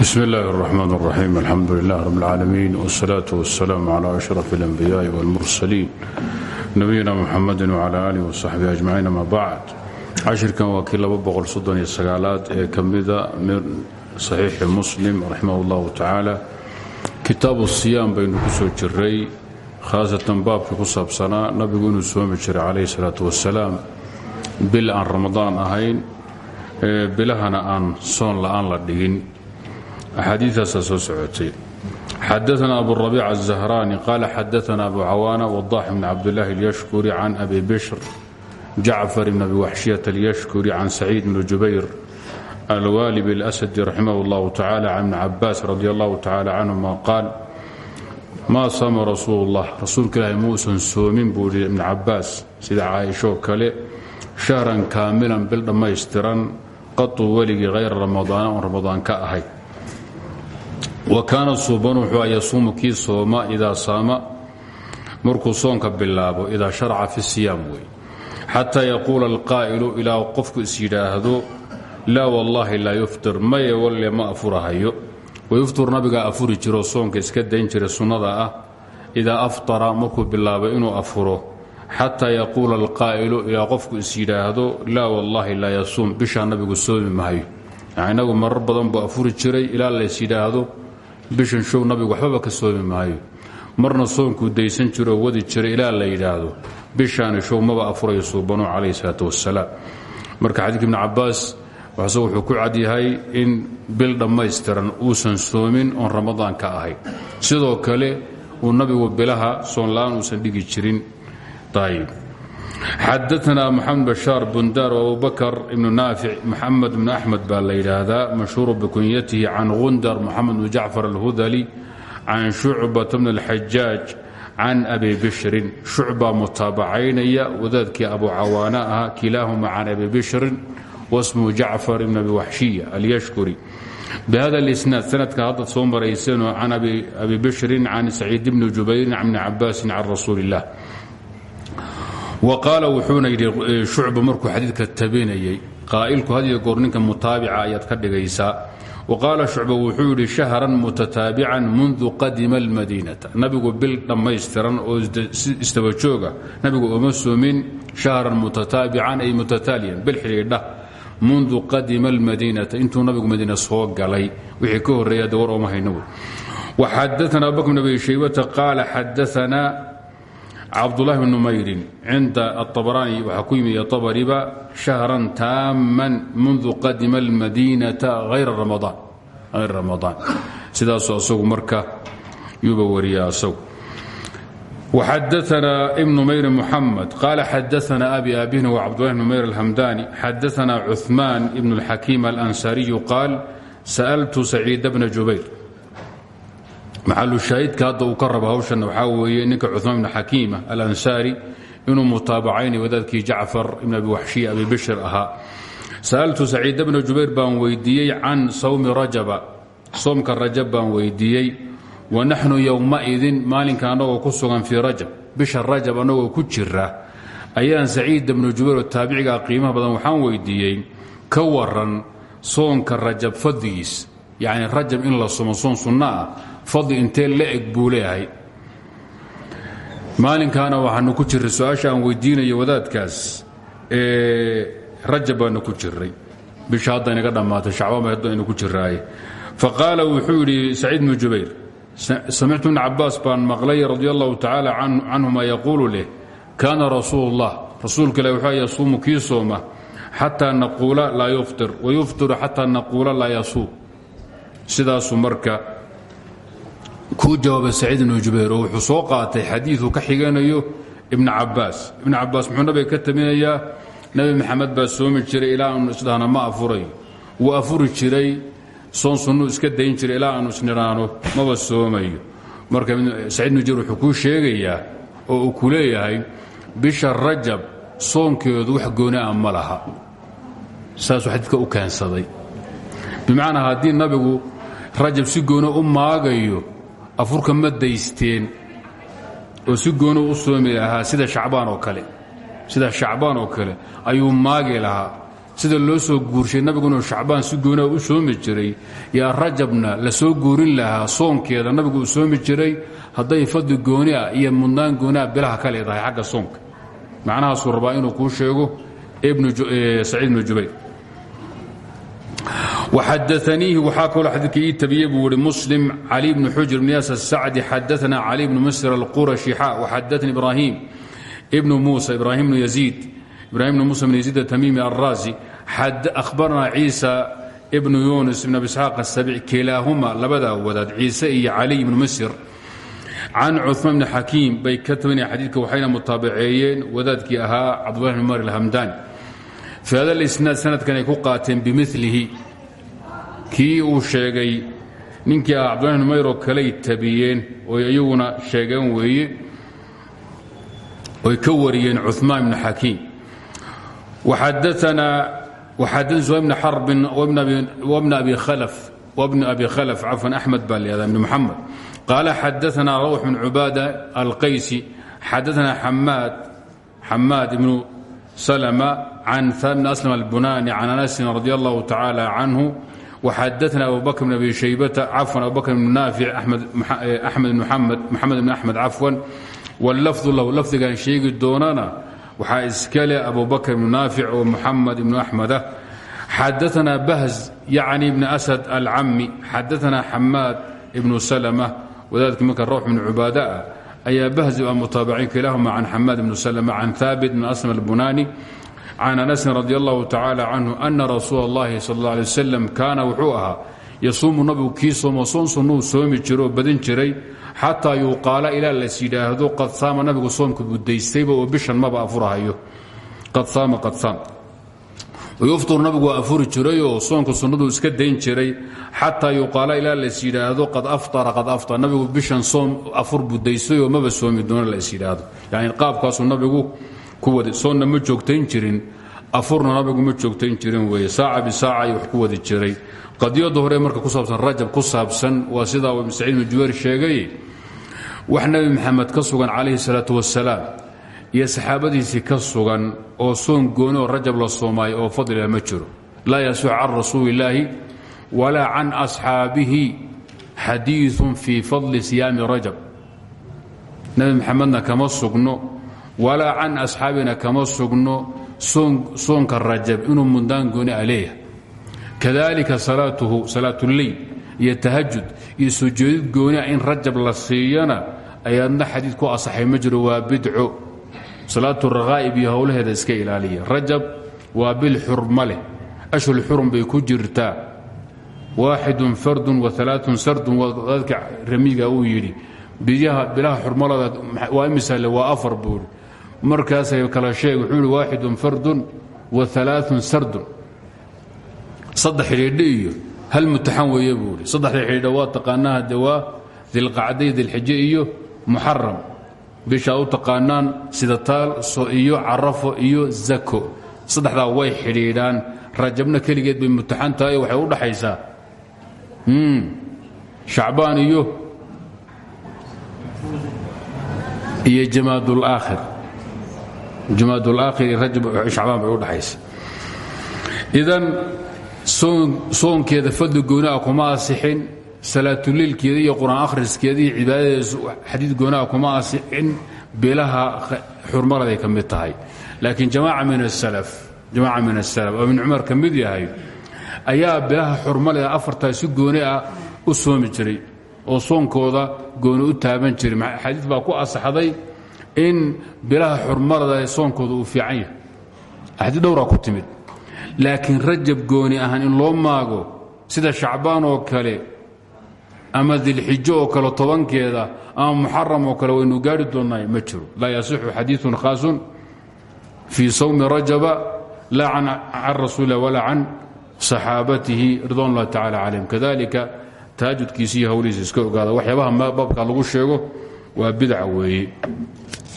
bsm اllahi الرحmn الرaxيim alxamdu lilah rb اlcaalamiin wالsalaaة wالsalaam عlى أشhrف الأnbiyaaءi wاlmursaliin nabiyina mxamadi wعlى alih وصaxbihi أجmaciin ama bacd cashirkan waa kii aad ee ka mida min صaxiixi muslim raximah اllahu tacaala kitaabu الصiyaam baynu ku soo jiray khaasatan baabkii ku saabsanaa nabigu inuu soomi jiray calayh الsalaaة wasalaam bil aan ramadaan ahayn bilahana aan soon la'aan la dhigin axaadiiaasaa soo socotay xadaana aburabiic الزahraani qaala xadaana abu cawaana wadax bn cabdاllahi اlyashkuri can abi bishr jacfar bn abi waxshiyata اlyashkuri can saciid bn jubayr alwaalib اlasadi raximah اllahu tacala can bni cabaas radi allahu tacala canhuma qaal maa sama rasuul اllah rasuulka ilaahi muusan soomin buu yihi ibn cabaas sida caaishoo kale shahran kaamilan bil dhammaystiran qatuu weligii hayra ramadaana oon ramadaan ka ahay wa kaana suuban wuxuu yasuumu kii sooma idaa saama markuu soonka bilaabo idaa sharaca fi siyaam wey xataa yaquula alqaa'ilu ilaa qofku is yidhaahdo laa wallaahi laa yuftir maye walle ma afurahayo. Wayuftur nabigaa afuri jiroo soonka iska dayn jira sunnada ah idaa aftara markuu bilaabo inuu afuro. Xataa yaquula alqaa'ilu ilaa qofku is yidhaahdo laa wallaahi laa yasuum nabigu soomi mahayo inagu marar badan buu afuri jiray ilaa lays yidhaahdo bishan show nabigu waxbaba ka soomi maayo. Marna soonkuu daysan jiroo wadi jiray ilaa la yidhaahdo bishaani show maba afurayo suubanu calayh salaat wasalaam marka xadiidka ibni cabaas waxse wuxuu ku cadyahay in bil dhammaystiran uusan soomin oon ramadaan ka ahayn sidoo kale uu nabigu bilaha soonla'aan uusan dhigi jirin. Ayb xadaana maxamed bashaar bundaar abu bakr ibnu naafic maxamed bnu axmed baa la yidhaahdaa mashhuuru bikunyatihi can gundar moxamed bnu jacfar alhudali can shucbata bn اlxajaaj can abi bishrin shucbaa mutaabacaynaya wadaadkii abu cawaana ahaa kilaahuma can abi bishrin wasmuhu jacfar ibn abi waxshiya alyashkuri bhada اlisnaad sanadka haddaad soo marayseenoo can abi bishrin can saciid bni jubayrin can bni cabaasin can rasuuli اllah wa qaala wuxuuna yidhi shucba markuu xadiidka tabinayay qaa'ilku had iyo goor ninka mutaabica ayaad ka dhigaysaa. Wa qaala shucba wuxuu yidhi shahran mutataabican mundu qadima almadiinata. Nabigu bil dhammaystiran oo istabajooga nabigu uma soomin shahran mutataabican ay mutataaliyan bil xidhiidha mundu qadima almadiinata. Intuu nabigu madiina soo galay wixii ka horreeya de war ooma hayno waxadaana abubakr bn abi shaybata qaala xadaana cabdulahi bn numayrin cinda aabaraani waxaa ku yimid abariba shahran taamman mundu qadima almadiinata hayra ramadaan sidaasuu asagu marka yuuba wariya asagu. Waxadaana ibn numayr muxamed qaala xadaana abi aabihna wa cabdulahi bn numayr alhamdani xadaana cuثmaan ibn اlxakiim alansariyu qaal sa'altu saciida bna jubayr maxalu shaahidka hadda uu ka rabo hawshan waxaa weeye ninka cumaan bn xakiima alansaari inuu mutaabacaynay wadaadkii jacfar ibn abi waxshiya abi bishir ahaa. Sa'altu saciid bna jubayr baan weydiiyey can sawmi rajaba soomka rajab baan weydiiyey wa naxnu yowmaidin maalinka annagoo ku sugan fii rajab bisha rajab annagoo ku jira. Ayaan saciid bnu jubayr oo taabicigaa qiimaha badan waxaan weydiiyey ka waran soonka rajab fadligiis yacni rajab in la somo soon sunno ah fadli intee la eg buu leeyahay. Maalinkaana waxaanu ku jiray su'aasha aan weydiinayo wadaadkaas rajab baanu ku jiray bisha hadda inaga dhammaatay shacbaan hadda aynu ku jiraaye fa qaala wuxuu yidhi saciid bnu jubayr samictu ibna cabaas baan maqlay radi allahu tacaala canhuma yaquulu leh kaana rasuulu ullah rasuulka ilah wuxuu yasuumu kii sooma xataa naquula laa yuftir wayuftiru xataa naquula laa marka kuu jawaaba saciid ibnu jubayr oo wuxuu soo qaatay xadiiuu ka xiganayo ibn cabaas ibn cabaas muxuu nabiga ka taminayaa nebi maxamed baa soomi jiray ilaa aanu isdhahna ma afurayo wuu afuri jiray soon sunnuu iska dayn jiray ilaa aanu isnidhaano maba soomayo. Marka saciid ibnu jubayr wuxuu kuu sheegayaa oo uu ku leeyahay bisha rajab soonkeedu wax gooni ah ma laha. Saasuu xadiidka u keensaday. Bimacnaa haddii nabigu rajab si gooni u maagayo afurka ma daysteen oo si gooni u soomi lahaa sida shacbaan oo kale. Sida shacbaan oo kale ayuu maagi lahaa. Sida loo soo guurshay nabigu inuu shacbaan si goonaa u soomi jiray yaa rajabna la soo guurin lahaa soonkeeda nabigu uu soomi jiray hadday fadli gooni ah iyo mudnaan gooniah bilaha ka leedahay xagga soonka. Macnahaasuu rabaa inuu kuu sheego saciid bnu jubayr وxadaثniihi waxaa kaloo xadiidka ii tabiyey buu ihi muslim cali bn xujr bn yaas الsacdi xadaثna cali bn msr الquraشhi xa وxadaثni ibrahim bn musa ibrahim bn yaziid ibrahim bn musa bn yaziid الtamimi الrazi أhbarna ciisa bn yunus bn abi isxaaq الsabic kilaahuma labadaa wadaad ciise iyo cali bn msr can cuثmaan bn xakiim bay ka tabanaya xadiidka waxayna mutaabaceeyeen wadaadkii ahaa cabdulahi bn mar اlhamdani fi hada اlisnaad sanadkan ay ku qaateen bimilihi kii uu sheegay ninkii ah cabdulahi bn mayr oo kaley tabiyeen oy iyaguna sheegeen weeye oy ka wariyeen cuثmaan bn xakiim waxadana zuhay bn xarbin wbna abi khalf cafwan axmed baa leedaa bn muxamed qaala xadaثna rawx bn cubaada alqaysi xadaثna xamaad ibnu slma can bn aslam albunani can anasin radi allahu tacaala canhu وxadana abu bakr bn abi shaybata cafwan abu bakr bn naafic axmed eh, bn muxamed moxamed bn axmed cafwan wاllafdu lahu lafdigan sheegi doonana waxaa iskale abu bakr ibn naafic oo muxamed ibnu axmedah xadaana bahz yacni bni asad alcami xadaana xamaad ibnu salma wadaadka marka rawx bn cubaada ah ayaa bahz a mutaabacin kilahuma can xamaad ibnu salma can haabit bn aslam albunani can anasin radi allahu tacaala canhu ana rasuula اllahi sal اlla alay wasalam kaana wuxuu ahaa yasuumu nabigu kii soomo soon sunnuu soomi jiro oo badin jiray xataa yuqaala ilaa las yidhaahdo qad saama nabigu soomka budaystayba oo bishan maba afurahayo qad saama qad saam yuftur nabigu waa afuri jirayoo soonka sunnadu iska dayn jiray xataa yuqaala ilaa las yidhaahdo qad aftara qad aftar nabigu bishan soom afur budaystayoo maba soomi doona las ku wada soonna ma joogtayn jirin afurna nabigu ma joogtayn jirin weeye saaca bisaaca ayuu wax ku jiray. Qadiyadda hore marka ku saabsan rajab ku saabsan waa sidaa ibn saciid ibn juwayr sheegay wax nebi maxamed ka sugan calayhi salaatu wasalaam iyo saxaabadiisii ka sugan oo soon gooni oo rajab la soomaayo oo fadliga ma jiro. Laa yasuux can rasuuli illaahi walaa can asxaabihi xadiiثun fii fadli siyaami rajab. Nebi maxamedna kama sugno walaa can asxaabina kama sugno soonka rajab inuu mundaan gooni a leeyahay. Kadalika salaatuhu salaatuleyl iyo tahajud iyo sujuudid goonia in rajab la siiyana ayaadna xadiid ku asaxay ma jiro waa bidco. Salaatu rakaa'ib iska ilaaliya. Rajab waa bil xurma leh ashhul xurum ku jirtaa. Waaxidun fardun waalaatun sardun dadka ramiga uu yidhi bilaha xurmalada waa imisale waa afar markaasay kala sheeg wuxuu ihi waaxidun fardun waalaatun sardun. Saddex xidhiidho iyo hal mutaxan weeye buu saddexda xidhiidho waa taqaanaha de waa dilqacday dilxije iyo muxaram bishaa u taqaanaan sida taal iyo carafo iyo zako. Saddexdaa way xidhiidhaan. Rajabna keligeed bay mutaxan tahay waxay u dhaxaysaa. Shacbaan iyo iyo jamaadulaakhir jamaadulaakhir iyo rajab shacbaan bay u dhaxaysa. Idan soonkeeda fadli gooniha kuma asixin salaatuliilkeeda iyo qur'aan akhriskeeda iyo cibaadadeesu xadiid goonaha kuma asixin bilaha xurmaraday ka mid tahay. Laakiin jamaaca min asalaf min oo ibn cumar ka mid yahay ayaa bilaha xurmaleda afartaa si gooni ah u soomi jiray oo soonkooda gooni u taaban jiray. Xadiid baa ku asaxday in bilaha xurmalada soonkooda uu fiican yahay. Axaadiid dhowraa ku timid. Laakiin rajab gooni ahaan in loo maago sida shacbaan oo kale ama dilxijo oo kale tobankeeda ama muxaram oo kale waynu gaari doonnay ma jiro. Laa yasixu xadiiثun khaasun fii sawmi rajaba laa can rasuulilah walaa can saxaabatihi ridwan اllahi tacala calayhim. Kadalika tahajudkiisi iyo hawlihiisa iska waxyaabaha baabka lagu sheego waa bidca weeye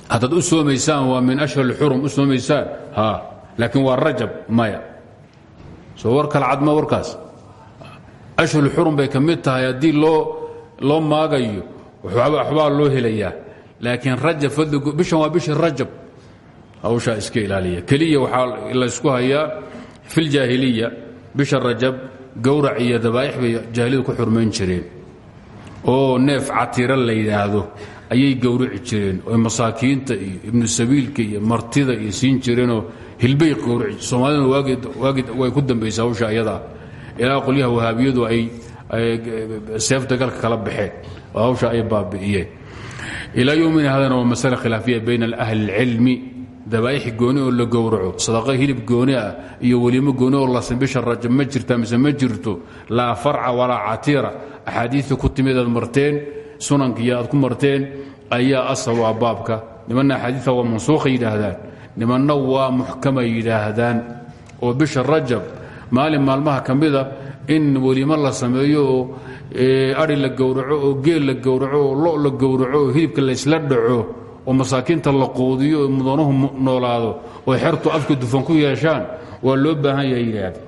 haddaad u soomaysaan waa min ashhar اlxurum u soomaysaan. Laakiin waa rajab maya. Soo war kala cadma warkaas. Ashhur xurum bay ka mid tahay haddii loo maagayo waxbaa loo helayaa. Laakiin rajab bishan waa bishii rajab. Hawshaa iska ilaaliya. Keliya waxaa laysku hayaa fi ljaahiliya bisha rajab gowrac iyo dabaa'ix bay jaahiliyadu ku xurmayn jireen. Oo neef catira la yidhaahdo ayay gowrici jireen oo masaakiinta iyo sabiilka iyo martida iyo siin jireenoo hilbay gowrici soomaaliduna way ku dambaysa hawsha ayadaa ilaa qolyaha wahaabiyadu ay seefta galka kala baxeen oo hawsha ay baabi'iyeen. Ilaa yowmina hadana waa masale khilaafiya bayna ahli اlcilmi dabaa'ixi gooni oo la gowraco sadaqa hilib gooni ah iyo welimo gooni oo lasin bisha rajab ma jirta mise ma jirto laa farca walaa catiira. Axaadiidta ku sunankiiyo aad ku marteen ayaa asal waa baabka. Nimanna axaadiidta waa mansuukhay yidhaahdaan. Nimanna waa muxkamay yidhaahdaan. Oo bisha rajab maalin maalmaha ka mida in welimo la sameeyo oo ari la gowraco oo geel la gowraco oo lo la gowraco oo hilibka laysla dhaco oo masaakiinta la quudiyo oo mudanuhu noolaado oo xertu afka dufan ku yeeshaan waa loo baahan yahay yidhaahda.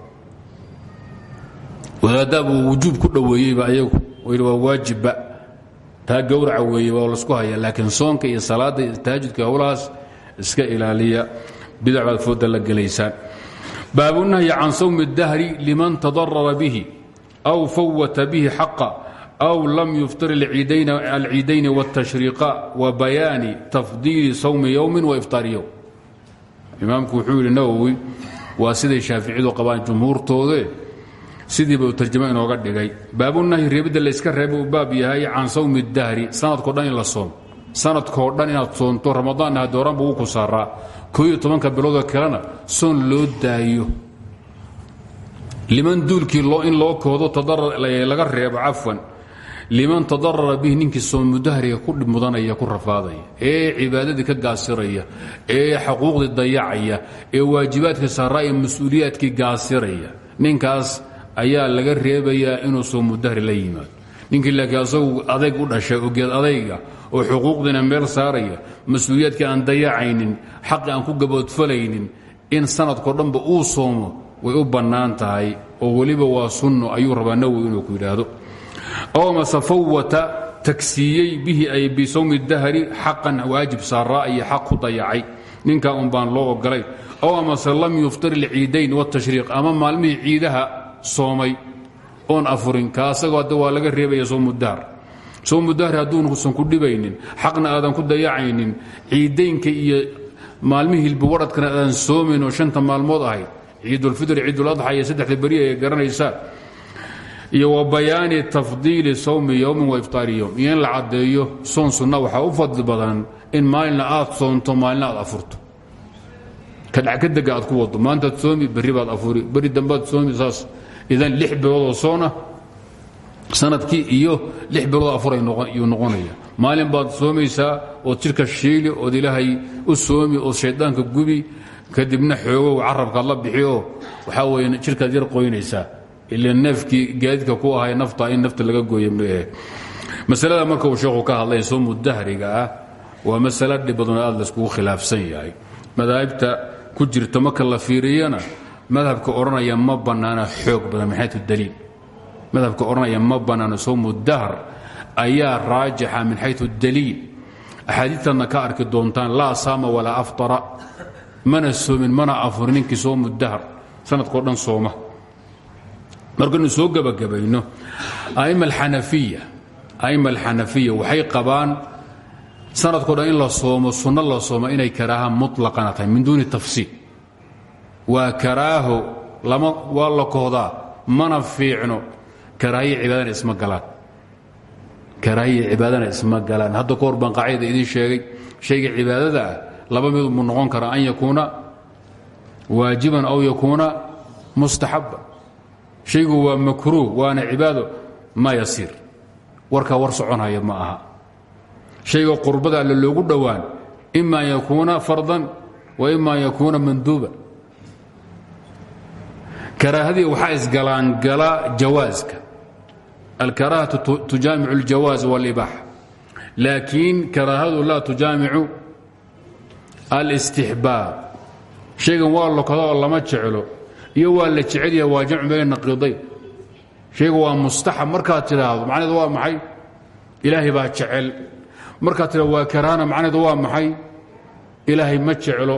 Wadaaddaa buu wujuub ku dhoweeyeyba ayagu. Waa waajibba taa gowraca weeye waa laysku haya laakiin soonka iyo salaadda iyo taajudka howlahaas iska ilaaliya. Bidac baad fooda la gelaysaan baabunahyi can sawmi اdahri liman tadarara bihi aw fawata bihi xaqa aw lam yuftir alciidayni wاtashriiqa wa bayaani tafdiili sawmi yowmi waiftaari yowm imaamku wuxuu yidhi nawowi waa siday shaaficiyadu qabaan jumhuurtoode sidiiba tarjamo inooga dhigay. Baabunahyi reebidda layska reeba uu baab yahay can sawmi اdahri sanadko dhan in la soom sanadkoo dhan inaad soonto ramadaanna hadooranba uu ku saaraa. Koo iyo tobanka biloodoo kalena soon loo daayo. Liman duulkii in loo koodo laga reebo cafwan. Liman tadarara bihi ninkii soomudahriga ku mudanaya ku rafaadaya. Ee cibaadadii ka gaasiraya ee xaquuqdii dayacaya ee waajibaadka saaraa ee mas'uuliyaadkii gaasiraya. Ninkaas ayaa laga reebayaa inuu soomudahri la yimaado. Ninkii laakiin asagu adayg u dhashay oo geed adayga oo xuquuqdiina meel saaraya mas'uuliyaadkii aan dayacaynin xaqi aan ku gaboodfalaynin in sanadkao dhanba uu soomo way u bannaan tahay oo weliba waa sunno ayuu rabaa inuu ku yidhaahdo. Aw mase fawata tagsiiyey bihi ay bisawmi dahri xaqan waajib saaraa iyo xaq ku dayacay. Ninkaa un baan loo ogolay. Aw amase lam yuftir ilciidayn wاtashriiq ama maalmihii ciidaha soomay oon afurin ka asagoo hadda waa laga reebaya sowmudahar sowmudahri hadduunusan ku dhibaynin xaqna aadan ku dayacaynin ciidaynka iyo maalmihii hilbiwadhadkana aadan soomayn oo shanta maalmood ahayd. Ciidulfitr ciiduladxa iyo saddexda beri ay garanaysaa iyo wa bayaani tafdiili sawmi wa iftaari yowm iyo la caddeeyo soon sunna waxaa u fadli badan in maalina aad soonto maalina aad afurto. Kadhakadega aad ku wado maantaad soomi berri baad afuri berri dambaad soomi saas idan lix biloodoo soona sannadkii iyo lix bilood afurayuu noqonaya. Maalin baad soomaysaa ood jidhka shiili ood ilaahay u soomi ood shayddaanka gubi kadibna xoogow carabkaad la bixi oo waxaa weye jidhkaad yar qoynaysaa. Ila neefkii gaadiidka ku ahay nafta in nafta laga gooya masalada marka uu sheekhu ka hadlay soomu dahriga ah waa masalo dhib badanoo aad layskugu khilaafsan yahay. Madaahibta ku jirta marka la fiiriyana madhabka odhanaya ma bannaana xoog badan min xayu daliil? Madhabka odhanaya ma bannaano sowmu dahr ayaa raajixa min xayu daliil. Axaadiitanna ka arki doontaan laa saama walaa aftara mana soomin mana afurin ninkii soomu dahr. Sanadkao dhan sooma. Markaynu soo gebagabayno aima alxanafiya aima alxanafiya waxay qabaan sanadkao dhan in la soomo sunno la soomo inay karaaha muطlaqana tahay min duuni tafsiil waa karaaho lama waa la kohdaa mana fiicno. Karaahiya cibaadana isma galaan. Karaahiya cibaadana isma galaan. Hadda ka hor baan qaacida idiin sheegay. Shayga cibaadada ah laba mid mu noqon karaa an yakuuna waajiban aw yakuuna mustaxaba shaygu waa makruuh waana cibaado ma yasiir. Warkaa war soconhaya ma aha. Shayga qurbada alle loogu dhowaan ima an yakuuna fardan wa ima an yakuuna manduuba karaahadii waxaa isgalaangala jawaaska. Alkaraahatu tujaamicu اljawaaz wاlibaaxa laakiin karaahadu laa tujaamicu alistixbaab. Shaygan waa lokada oo lama jeclo iyo waa la jecelyaha waa jamcu bayna naqiidayn shayga waa mustaxab markaad tidhaahdo macnaheedu waa maxay? Ilaahay baa jecel. Markaad tidhahdo waa karaahana macnaheedu waa maxay? Ilaahay ma jeclo.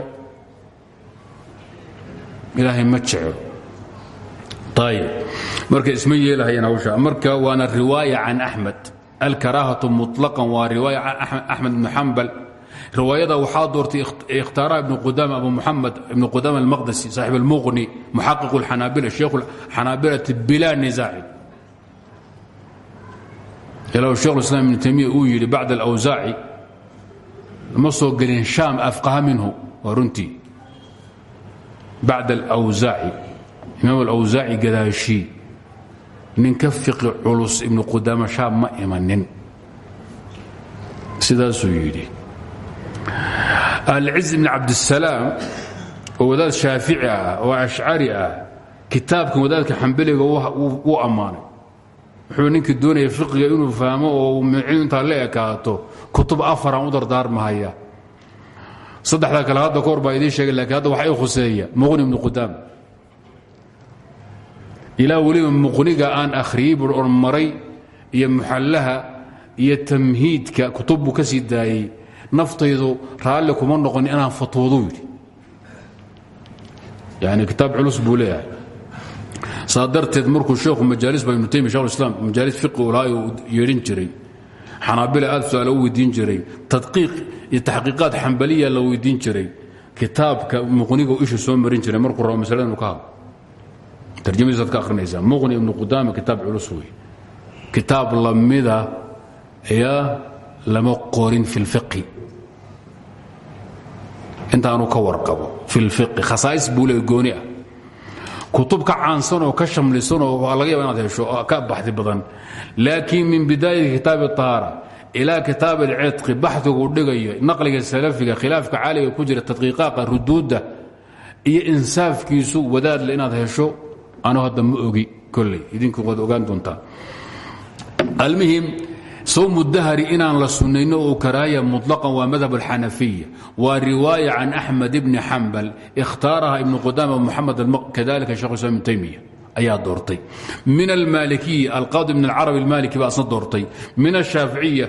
Ilaahay ma jeclo marka isma yeelahayaan hawsha. Marka waana riwaaya can axmed alkaraahatu muطlaqan waa riwaaya axmed ibnu xambal riwaayada waxaa doortay ikhtaaraha ibnu qudama abu muxamed ibnu qudama almaqdisi saaxib almuqni muxaqiqu اlxanaabila sheikhu xanaabilati bila nisaaci ilaa shekh islam ibnu taymiya uu yidhi bacd alawsaaci ma soo gelin shaam afqaha minhu. Waa runtii. Bacd alawsaaci imaam alawsaaci gadaashii nin ka fiqi culus ibnu qudaama shaam ma imanin. Sidaasuu yidhi. Alciz ibn cabdisalaam oo wadaad shaafici ah oo ashcari ah kitaabkan wadaadka xambeliga wuu ammaanay. Wuxuu ninkii doonaya fiqiga inuu fahmo oo intaa la ekaato kutub afaraan u dardaarmahaya saddexdaa kale hadda kahor baa idiin sheegay ilaa weliba muqniga aan akhriyey bur on maray iyo muxallaha iyo tamhiidka kutub buu ka sii daayey. Naftaydu raalli kuma noqon inaan fatwoodu yidhi. Yani kitaab culus buu leeyahay. Saa darteed markuu sheekhu majaalis ba ibnu taymiya shekh islam majaalis fiqi yeedhin jiray. Xanaabila aad su'aala u weydiin jiray. Tadqiiq iyo taxqiiqaad xambaliya la weydiin jiray. Kitaabka muqniga isha soo marin jiray markuu rabo masalada inu ka hadlo tarjamadiisaad ka akhrinaysaa muqni ibnu qudaama kitaab culus wey kitaab ayaa lama qorin fi lfiqhi intaanu ka warqabo fi lfiqhi khasaa'is buu gooni ah kutub oo ka shamlisan oo laga yaba inaad hesho ka baxdi badan laakiin min bidaayati kitaabi طahaara ilaa kitaab alcidqi baxdigu dhigayo naqliga salafiga khilaafka caaliga ku jira tadqiiqaaqa ruduudda iyo insaafkiisu wadaadle inaad hesho anu hadda ma ogi kolley idinku waad ogaan doontaa. Almuhim sawmu dahri inaan la sunnayno oo karaaya muطlaqan waa madhab alxanafiya. Waa riwaaya can axmed ibni xambal ikhtaaraha ibnu qudama muxamed kadalika shekh islam ibn taymiya ayaa doortay. Min almaalikiyi alqaadi ibn alcarabi almaliki baa asna doortay. Min ashaaficiya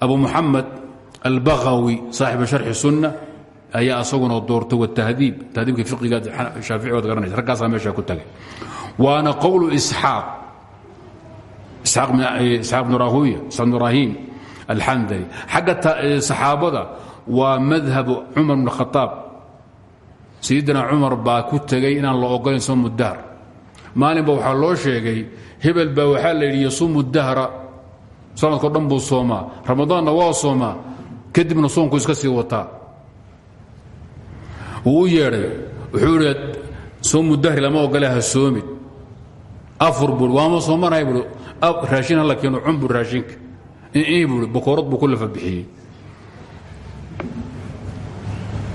abu muxamed albagawi saaxiba sharxi sunna ayaa asaguna doortay watahdiib. Tahdiibka fiqiga shaafici waad garanaysa raggaasaa meesha ku tagay waana qowlu isxaaq. Isxaaq bn rahim alxandali xagga saxaabada waa madhabu cumar bn khaaab sayidina cumar baa ku tegay inaan la ogolayn soomu dahr maalinba waxaa loo sheegay hebel baa waxaa la yidhi yasuumu dahra sanadkao dhan buu soomaa. Ramadaanna waa soomaa. Kadibna soonku iska sii wataa. Wuu u yeedhay. Wuxuu idhi soomu dahri lama ogola ha soomid afur buui waama soomanahay buui raashin hala keeno cunbu raashinka. Ii buui bakoorad buu ku lafa bixiyey.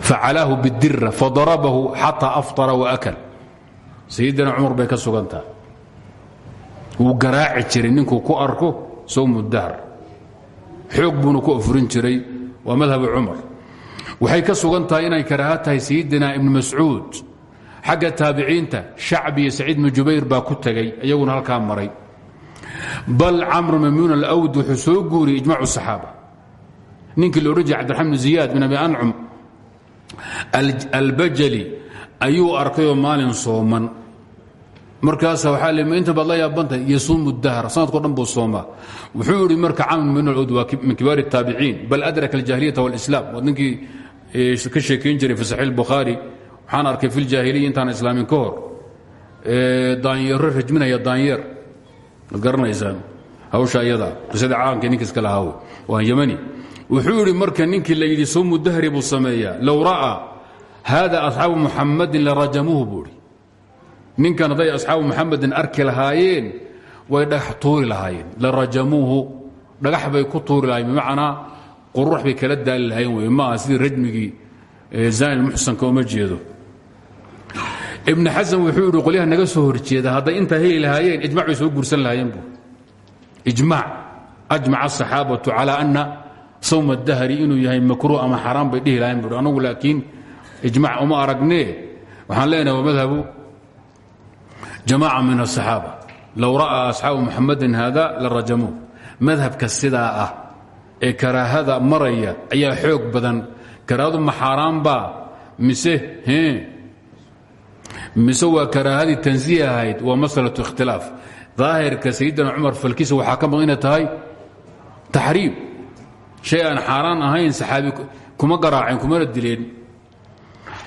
Facalaahu bidira fadarabahu xataa aftara waakal sayidina cumar bay ka wuu garaaci jiray ninkuu ku arko sowmu dahr. Xoog ku afurin jiray waa madhabu cumar. Waxay ka sugan tahay inay karaaha tahay sayidina ibnu xagga taabiciinta shacbi iyo saciid bnu jubayr baa ku tegay iyaguna halkaa maray bal camr mamnuun alawd wuxuu soo guuriyey ijmac saxaaba ninkii la odhan jiray cabdiraxman bn ziyaad bin abi ancum albajali ayuu arkayoo maalin sooman markaasa waxaa le inta baad la yaabantahay yasuumu dahr sanadko dhan buu soomaa wuxuu idhi marka camr mamnuun alawd waa min kibaar الtaabiciin bal adraka اljahiliyata wاlislaam waa ninkii ka sheekayn jiray fi saxiix اlbukhaari waxaan arkay fi ljaahiliya intaan islaamin ka hor. Daanyero rajminaya daanyeer. Ad garanaysaan hawsha iyada. Qisada caanka ninka iska lahaawe waa yamani wuxuu idhi marka ninkii la yidhi sawmu dahri buu sameeyaa. Low ra'aa haada asxaabu muxamadin larajamuuhu buuhi ninkan hadday asxaabu muxamadin arki lahaayeen way dhagax tuuri lahaayeen. Larajamuuhu dhagax bay ku tuuri lahayen bimacnaa qurux bay kala daali lahayen wey maaha sidii rajmigii zani muxsanka uma jeedo ibn xasan wuxuu yidhi qolyaha naga soo horjeeda hadday intaa heli lahaayeen ijmac bay soo guursan lahaayeen bu ijmac ajmaca asaxaabatu calaa ana sawma dahri inuu yahay makruuh ama xaraam bay dhihi bui anagu laakiin ijmac uma aragnee. Waxaan leenahay waa madhabu min asaxaaba low ra'aa asxaabu muxamadin hada la rajamuuh madhabka sidaa ah ee karaahada maraya ayaa xoog badan. Karaahadu ma xaaraan baa? Mise mise waa karaahadii tansiih ahayd waa masalatu ikhtilaaf. Daahirka sayidina cumar falkiisa waxaa ka maqan inay tahay taxriim shay aan xaaraan ahayn saxaabi kuma garaaceen kumana dileen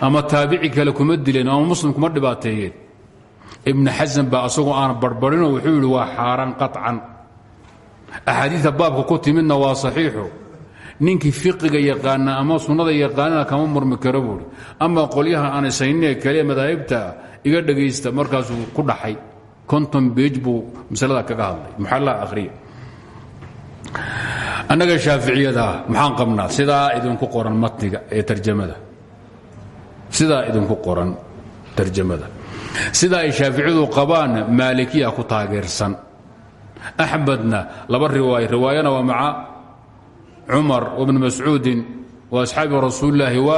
ama taabici kale kuma dileen ama muslim kuma dhibaateeyeen. Ibn xasan baa asagoo aan barbarinoo wuxuu yidhi waa xaaraan qaطcan axaadiida baabka ku timidna waa saxiixo ninkii fiqiga yaqaana ama sunnada yaqaanana kama murmi karo buuri. Ama qolyaha aan isaynee kale madaahibta iga dhegaysta markaasuu ku dhaxay. Konton beej buu masalada kaga hadlay. Muxallaa akhriya? Annaga shaaficiyadaah maxaan qabnaa? Sidaa idinku qoran matniga ee tarjamada. Sidaa idinku qoran tarjamada. Sida ay shaaficiyadu qabaan maalikiya ku taageersan. Axmedna laba riwaay riwaayana waa maca cumar wbn mascuudin wa asxaabi rasuulillaahi wa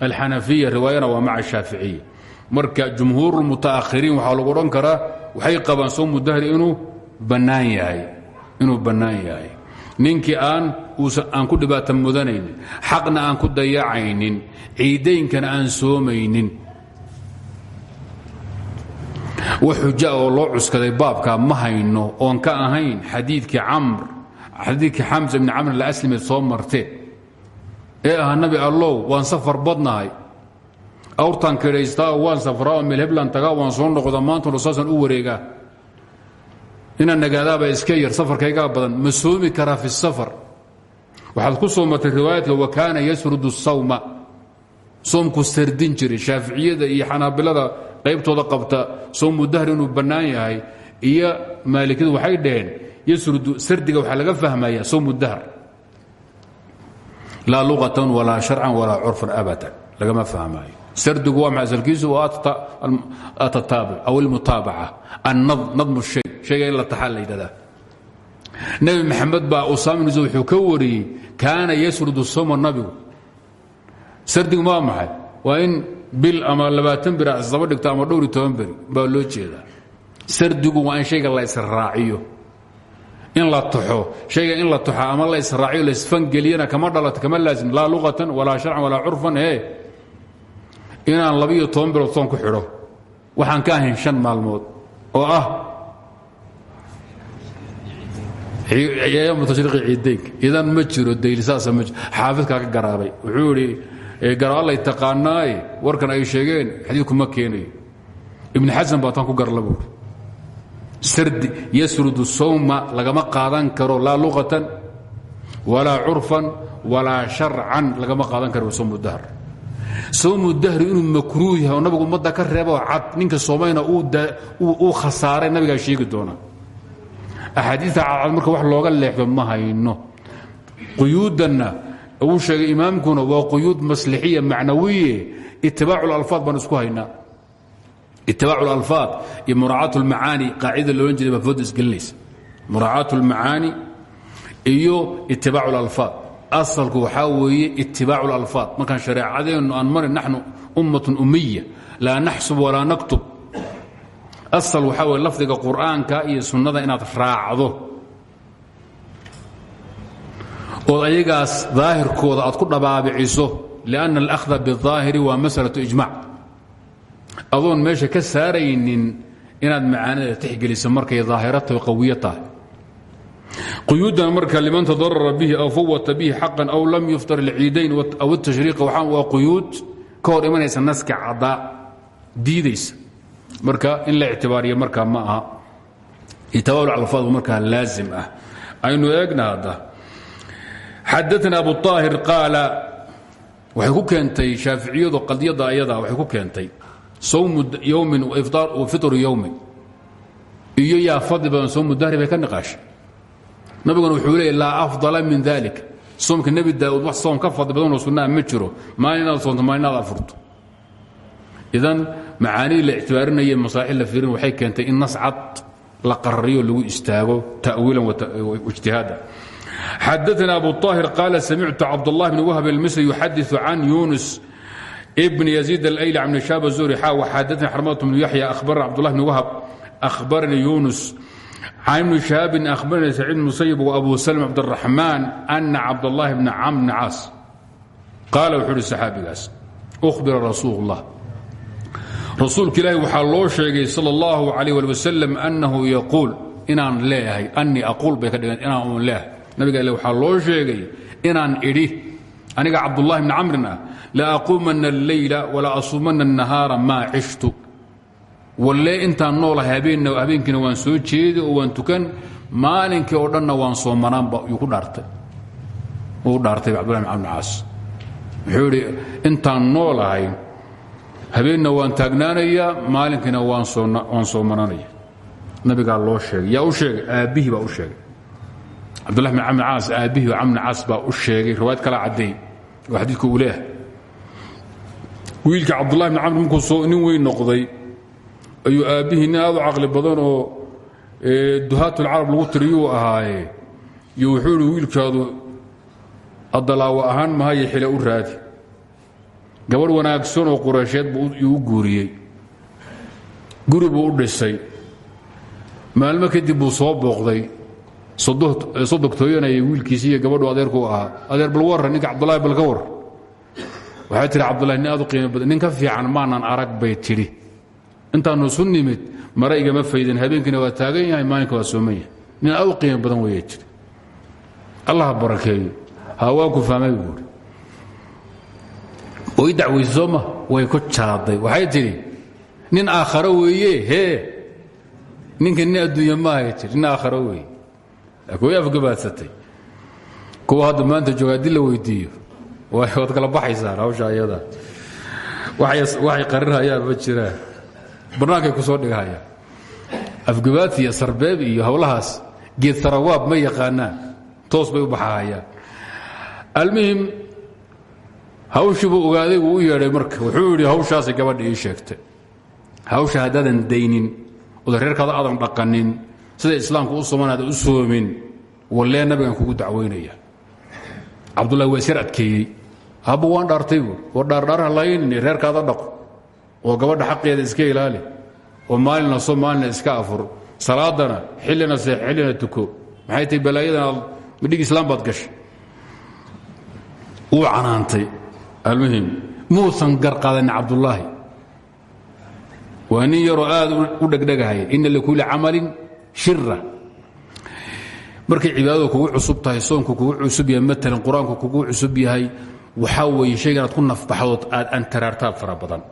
alxanafiya riwaayana waa maca shaaficiya marka jumhuur mutaakhiriin waxaa lagu odhan karaa waxay qabaan soomu dahri inuu bannaan yahay ninkii aan aan ku dhibaata mudanaynin xaqna aan ku dayacaynin ciidaynkana aan soomaynin. Wax xuja oo loo cuskaday baabka ma hayno oon ka ahayn xadiidkii camr xadiidkii xamsa bni camr alaslimi soo marteen ee ah nabi allow waan safar badnahay. Awrtaan kedhaystaa waan safraa oo melheblan tagaa waan soo noqda maantuna saasaan u wareegaa inaan nagaadaaba iska yar safarkaygaa badan ma soomi karaa fi safar. Waxaad ku soo martay riwaayadka wa kaana yasrudu sawma soomku sardin jiray shaaficiyada iyo xanaabilada qaybtooda qabta soomu dahri inuu bannaan yahay iyo maalikiyadu waxay dhaheen yasrudu sardiga waxaa laga fahmaya soomu dahr laa luqatan walaa sharcan walaa curfan abadan lagama fahmaayo. Sardigu waa maxay asalkiisu waa atataabuc aw almutaabaca annadmu shay shayga in la taxaa la yidhahdaa. Nebi maxamed baa zayd wuxuu ka wariyey kaana yasrudu sawma nabigu. Sardigu maa maxay waa in bil ama labaatan beri asaba dhigto ama dhowr toban beri baa loo jeedaa. Sardigu waa in shayga la israaciyo in la taxo shayga in la taxo ama la israaciyo la isfangeliyana kama dhalato kama laasim laa luqatan walaa sharcan walaa curfan ee inaan labiiyo toban bilood soon ku xidho waxaan ka ahayn shan maalmood oo ah mutashriqi ciidaynka idan ma jiro daylisaasa ma jiro. Xaafidkaa ka garaabay. Wuxuu idhi garaallay taqaanaaye warkan ay sheegeen xadiidku ma keenayo ibn xasan baa tan ku garla buuri sardi yasrudu sawma lagama qaadan karo laa luqatan walaa curfan walaa sharcan lagama qaadan karo sawmu dahr. Sawmu dahri inuu makruuh yahay oo nabigu ka reebo cad ninka soomayna uu khasaaray nabigaa sheegi doona. Axaadiista cadcad marka wax looga leexdo ma hayno. Quyuudanna uu sheegay imaamkuna waa quyuud maslixiya macnawiye itibaacu lalfaad baan isku haynaa itibaacu lalfaad iyo muraacaat lmacaani qaacida loodhan jiray baa fooda isgelinaysa muraacaat lmacaani iyo itibaacu lalfaad asalku waxaa weeye itibaacu lalfaad markaan shareecadeennu aan marin naxnu ummatun umiya laa naxsub walaa naktub asal waxaa weye lafdiga qur'aanka iyo sunnada inaad raacdo ood ayagaas daahirkooda aad ku dhabaabiciso lianna alahda biاظaahiri waa masalatu ijmac adoon meesha ka saaraynin inaad macaanida tixgeliso markay daahirata qawiyo tahay. Marka liman tadarara bihi aw fawata bihi xaqan aw lam yuftar lciidayn aw tashriiq waa quyuud ka hor imanaysa naska caddaa diidaysa. Marka in la ictibaariyo markaa ma aha. Itabaal alfaadu markaa laazim ah. Aynu eegna hadda xadaana abu طaahir qaala waxay ku keentay shaaficiyadu qadiyadda ayada waxay ku keentay sawmu yowmin wa fitru yowmin iyo yaa fadli badan sawmu dahri bay ka niqaashay nabiguna wuxuu leeyay laa afdala min dalik soomka nebi daa'uud wax soom ka fadli badanoo sunnaa ma jiro maalin inaad soonto maalin inaad afurto idan macaanidii la ictibaarinaya masaaxil la fiirin waxay keentay in nas cad la qarariyo lagu istaago ta'wiilan waijtihaada xadaثna abu طاhir qaala samictu cabdالlah bn whb اlmisri yuxadiثu can yunus bn yaزيid اlayl bn shaab الzuri xa xadaثna xarmat bn yaxya ahbarna cabdالlah bn whb ahbarani yunus can ibni shahaabin ahbarani saciid musayib وabu slm cabdالraxmaan ana cabdالlahi bna cam bn caas qaala wuxuu uhi saxaabigaas أhbira rasuul الlah rasuulka ilaahi waxaa loo sheegay sal اllahu alayh ali wasalam annahu yaquul inaan leeyahay anii aquul bay ka dhigan inaan un leeyahay nabiga ile waxaa loo sheegay inaan idhi aniga cabdullahi bni camrin ah la aquumanna alleyla wala asuumanna الnahaara maa cishtu walle intaan habeenna habeenkiina waan soo jeedi oo waan tukan maalinkii oo dhanna waan soomanaanba ku dhaartay cabdullahi bn caas wuxuu idhi intaan noolahay habeenna waan taagnaanayaa maalinkiina waan soomananaya nabigaa loo sheegay yaa u sheegay aabbihii baa u sheegay cabdullahi bn camr caas aabbihii camr caas u sheegay riwaayad kala caddeey oo xadiidku uu leeyahay wiilka cabdullahi bn camr markuu soo nin weyn noqday ayuu aabbihii nin aad u caqli badan oo duhaatulcarab lagu tiriyuu ahaaye. Iyo wuxuu ihi wiilkaadu addalaawo ahaan mahayo xile u raadi. Gabadh wanaagsan oo qureysheed buu u guuriyey. Guri buu u dhisay. Maalmo kadib buu soo booqday. Sodogtooyanayay wiilkiisi iyo gabadhu adeerku ahaa. Adeer bal warra ninka cabdulahi bal ka war waxay tihi cabdulahi nin aad u qiimo badan. Nin ka fiican maanan arag bay tidhi. Intaanu isu nimid mare igama faydin. Habeenkiina waa taagan yahay maalinka waa sooman yahay. Nin aad u qiimo badan wayay tidhi. Allaha barakeeyo. Hawaaku fahmay buuri way dacwaysa sooma way ku jaaday waxay tidhi nin aakharo weeye hee ninka nin adduunya maahay tii nin aakharo weeye. Way afgabaadsatay kuwa hadda maanta jooga haddii la weydiiyo waad kala baxaysaan hawsha ayada. Waxay qarirhayaan ma jiraan barnaankay ku soo dhigahayaan afgabaadsi iyo sarbeeb iyo howlahaas geed sarawaab ma yaqaanaan. Toos bay u baxahayaan almuhim hawshii buu ogaaday wuu u yeedhay wuxuu yidhi hawshaasay gabadha sheegtay. Hawsha haddaadan daynin oda reerkaada aadan dhaqanin sida islaamku u aadan u soomin wallee nabigan kugu dacwaynaya cabdullahi waa adkeeyey habba waan dhaartay buur oo dhaardhaarha laynini reerkaada dhaqo oo gabadha xaqeeda iska ilaali oo maalina so iska afur. Salaadana xillina seex xillina tuko. Maxay tahay balaayadan midhig islaam baad gashay? Wuu canaantay. Almuhim muusan garqaadanin cabdullaahi. Waa nin yaroo aad u dhegdhegahaya ina likulli camalin markay cibaadadu kugu cusub tahay soonku kugu cusub yahay maalan qur'aanku kugu cusub yahay waxaa weeye shayga inaad ku nafbaxdood aad antaraartaad fara badan.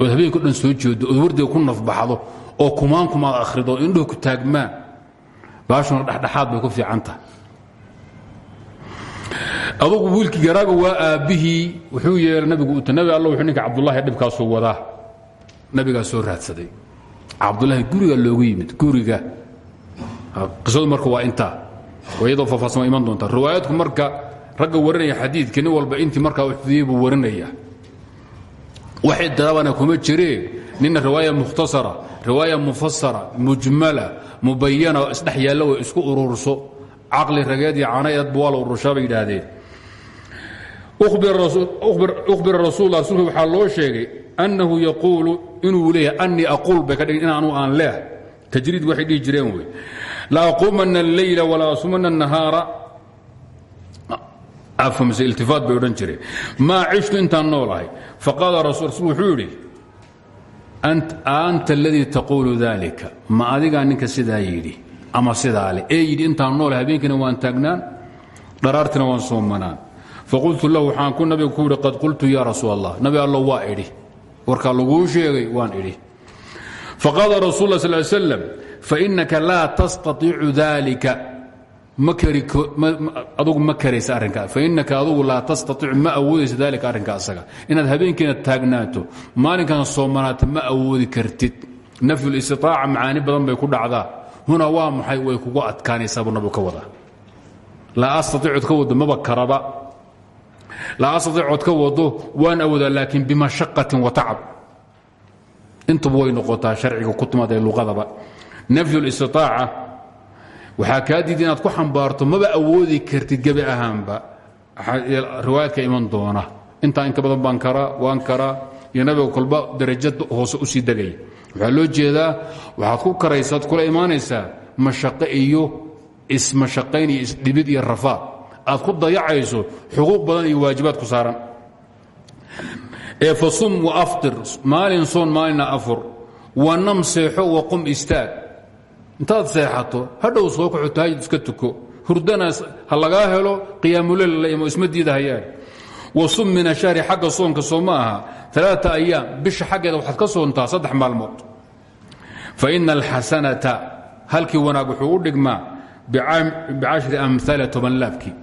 Ood habeenko dhan soo jeedo ood wardiga ku nafbaxdo oo kumaan kumaad akhrido indhuhu ku taagmaan baashuna dhexdhexaad bay ku fiican tahay. Adugu wiilkii garaaga waa aabbihii wuxuu yeelay nabigu uta nabi alla wuxuu ninka cabdullahi dhibkaasuu wadaa. Nabigaa soo raadsaday. Cabdullaahi guriga loogu yimid guriga. Qisadu marka waa intaa. Iyadoo faahfaahsan waa iman doontaa. Riwaayaadku marka ragga warinaya xadiidka walba intii markaa u xudiyey warinaya. Waxay darabana kuma jireen nina riwaaya mukhtasara riwaaya mufasara mujmala mubayana isdhex isku ururso. Caqli rageed iyo canaydadba waa la ururshaa bay yidhaahdeen. Uhbira rasuul rasuulka waxaa sheegay annahu yaquulu inuu leeyahay anii aquul bay ka inaanu aan leeh tajriid waxay dhihi jireen wey. La aquumanna alleyla wala asumana الnahaara iltifaat bay odhan jireen. Maa cishtu intaan noolahay. Faqaala rasul wuxuu yidhi anta aladii taquulu dalika ma adigaa ninka sidaa yidhi ama sidaa leh? Ee yidhi intaan noolahay habeenkiina waan taagnaan dharaartina waan soomanaan faqultu lahu waxaan ku nabiga ku qad qultu ya rasuul allah nabi allo waa idhi. Warkaa laguu sheegay waan idhi. Faqaala rasul la sal slam fainaka laa tastaiicu dalika adugu ma karaysa arrinkaa. Fainaka adugu laa tastaiicu ma awoodaysa dalika arrinka asaga. Inaad habeenkiina taagnaato maalinkan soomanaato ma awoodi kartid. Nafyu listitaaca macaani badan bay ku dhacdaa. Huna waa maxay way kugu adkaanaysaa buu nabigu ka wadaa. Laa astaiicod ka wado maba karaba. Laa astaiicod ka wado waan awoodaa laakiin bimashaqatin wa tacab. Intuba way noqotaa sharciga ku timaada luqadaba. Nafyu listitaaca waxaa kaa diida inaad ku xambaarto maba awoodi kartid gebi ahaanba. Riwaayaadka iman doona. Intaa inka badan baan karaa waan karaa iyo nabiga kolba darajad hoose u sii degaya waxaa loo jeedaa waxaad ku karaysaad kula imaanaysaa mashaqo iyo ismashaqayn iyo isdhibid iyo rafaad aad ku dayacayso xuquuq badan iyo waajibaad ku saaran. Ee fasum waaftir maalin soon maalina afur. Wanam seexo waqum istaag intaad seexato hadhow soo kaxo taajid iska tuko. Hurdanaas ha lagaa helo qiyaamuleyl la imo isma diidahayaan. Wasum min ashahri xagga soonka soo ma aha. Aa ayaam bisha ka soontaa saddex maalmood. Fa ina alxasanata halkii wanaag wuxuu u dhigmaa bicashri amhaali toban laabkii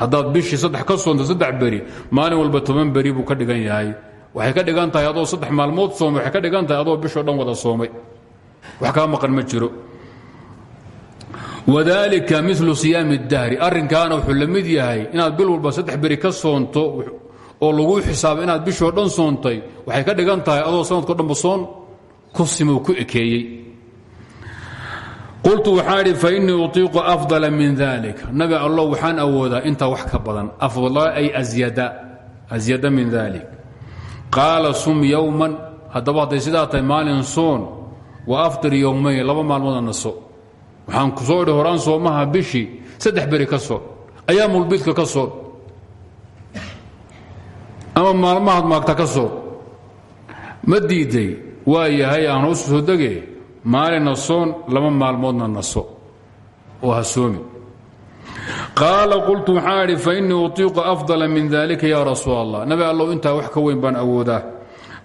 haddaad bishii saddex ka soonto saddex beri maalin walba toban beri buu ka dhigan yahay. Waxay ka dhigan tahay adoo saddex maalmood soomay waxay ka dhigan tahay adoo bishoo dhan wada soomay wax kaa maqan ma jiro. Wadalika milu siyaami اdahri arrinkaana wuxuu la mid yahay inaad bil walba saddex beri ka soonto oo laguu xisaabo waxay ka dhigan adoo sanadko dhanba soon ku simo qultu waxaa idhi fainii utiiqu afضala min dalik nabi allow waxaan awoodaa intaa wax ka badan afdala ay asyada min dalik qaala sum yowman haddaba hadday sidaa tahay maalin soon wa afdir yowmayn laba maalmooda naso. Waxaan ku soo idhi horaan soomaha saddex beri ka soon ayaamulbidka ka soon ama maalmahaad maagta ka soon ma diiday yahay aan hoos soo dege maalina soon laba maalmoodna naso. Oo ha soomi. Qaala qultu waxaa idhi fainii utiiqu afضala min dalika ya rasuul allah nabi allow intaa wax ka weyn baan awoodaa.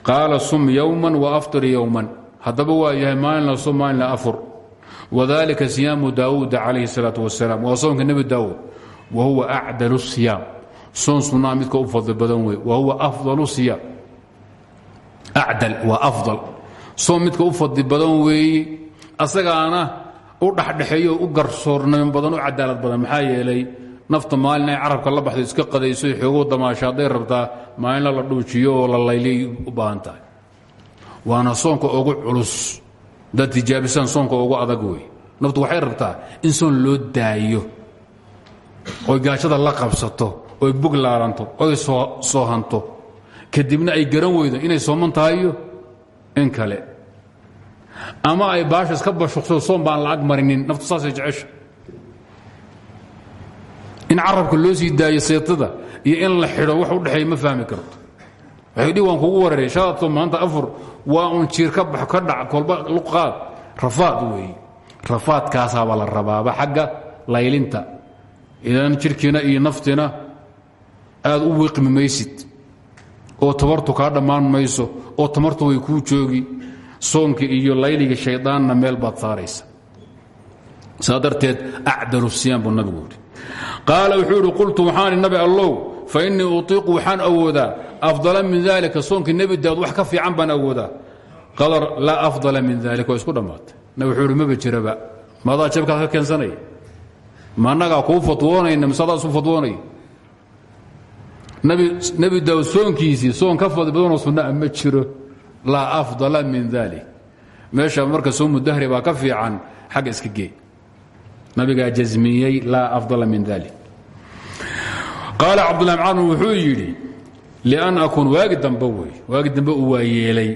Qaala sum yowman hadaba waa yahay maalin lasto maalin la afur. Wadalika siyaamu daawuud calayhi salaatu wasalaam waa soonka nebi daawuud. Wa huwa acdalu siyaam. Soon sunnaha midka u fadli badan wey wa huwa afdalu siyaam. Acdal waa afdal. Soon midka u fadli badan weeye asagaana u dhexdhexeeyo u garsoornimo badan u cadaalad badan. Maxaa yeelay nafta maalin ay carabka la baxdo iska qadayso xoogo damaasha hadday rabtaa maalinla la dhuujiyo oo la layliy u baahan waana soonka ugu culus. Dad tijaabisaan soonka ugu adag wey naftu waxay rabtaa in soon loo daayo. Oy gaashada la qabsato oy bug laalanto oy soohanto kadibna ay garan weydo inay sooman tahayo in kale. Ama ay baasha iska bashuqso soon baan la ag marinin. Naftu saasay jecesha. In carabka loo sii daayo seetada iyo in la xidho wax u dhexeeya ma fahmi karto. Waxay dhi waan kugu wareeray shadaadkoo maanta afur waa uun jiir ka baxo ka dhac kolba luqaad. Rafaad weeye rafaadkaasaabaa la rabaaba xagga laylinta. Idan jidhkiina iyo naftina aad u wiiqmi maysid oo tabartu kaa dhammaan mayso oo tamartu way kuu joogi. Soonka iyo layliga shaydaanna meel baad saaraysa. Saa darteed acdalu siyaam buu nabigu wuxuu qultu waxaan nabi allow fa innii utiiqu waxaan awoodaa afdala min dalika soonkii nebi daawud wax ka fiican baan awoodaa qadar laa afdala min dalika waa isku dhammaatay nabi wuxuu ihi maba jiraba maadaa jabkaad ka keensanaya ma annagaa kuu fatwoonayna mise adaa isu fatwoonaya nebi daawud soonkiisii soon ka fadli badanoo sunnaa ma jiro laa afdala min dalik meesha marka soomu dahri baa ka fiican xagga iska gee nabigaa jasmiyey laa afdala min dalik qaala cabdullah bn yidhi lan akuun waagi dambe wey waagi dambe uu waayeelay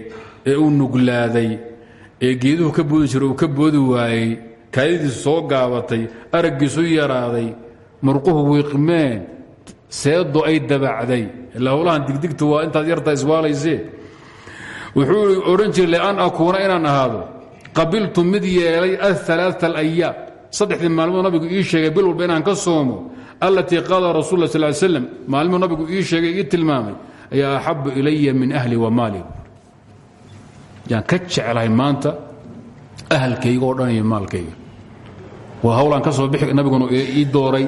ee uu nuglaaday ee geeduhu ka boodi jiray uu ka boodi waayey kaadidiisu soo gaabatay araggiisu yaraaday murquhu wiiqmeen seedu ay dabacday ilahowlahan digdigtu waa intaad yartaa iswaalaysee wuxuu odhan jiray lian akuuna inaan ahaado qabiltu mid yeelay aalaaa alayaam saddexdii maalmood nabigu ii sheegay bil walba inaan ka soomo allatii qaala rasul la sal slam maalmuu nabigu ii sheegay ii tilmaamay ayaa axabu ilaya min ahli wa maali. Yaan ka jeclahay maanta ahalkayga oo dhan iyo maalkayga. Waa hawlaan ka soo bixi nabiguna ii dooray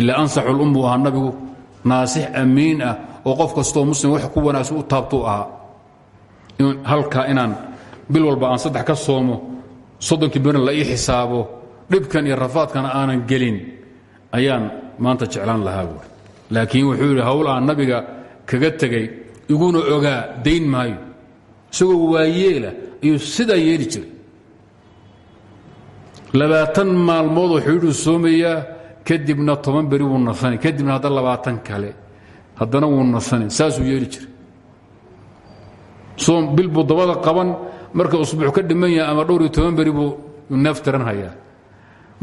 ilaa ansaxu lum buu ahaa nabigu naasix amiin ah oo qof kastoo muslim wax ku wanaagsan u taabtuu ahaa. Halkaa inaan bil walba aan saddex ka soomo soddonkii beri la ii xisaabo dhibkan iyo rafaadkana aanan gelin ayaan maanta jeclaan lahaa buuri laakiin wuxuu yidhi hawl aan nabiga kaga tegay iguna ogaa dayn maayo. Isagoo waayeela ayuu sidaa yeeli jiray. Labaatan maalmoodoo xidhiidhuu soomayaa kadibna toban beri wuu nasani kadibna hadda labaatan kale haddana wuu nasani saasuu yeeli jiray. Soom bil buu dabada qaban marka usbuuc ka dhiman yahay ama dhowr toban beri buu neef hayaa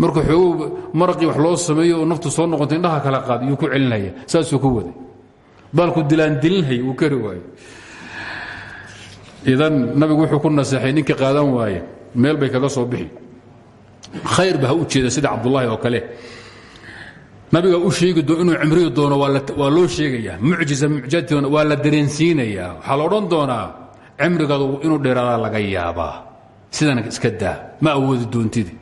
marka xoogow maraqii wax loo sameeyo naftu soo noqonta indhaha kala qaad iyuu ku celinaya saasuu ku waday. Baalku dilaandilinhay uu kari waayo idan nabigu wuxuu ku naseexay ninkii qaadan waaye meel bay kaga soo bixi. Khayr ba ha u jeeda sida cabdullaahi oo kale. Nabiga u sheegi doo inuu cimrihi doono waa loo sheegayaa. Mucjiza mucjatona waa la dareensiinayaa. Waxaa la odhan doonaa cimrigaadu inuu dheeraadaa laga yaabaa. Sidana iska daa ma awoodi doontidi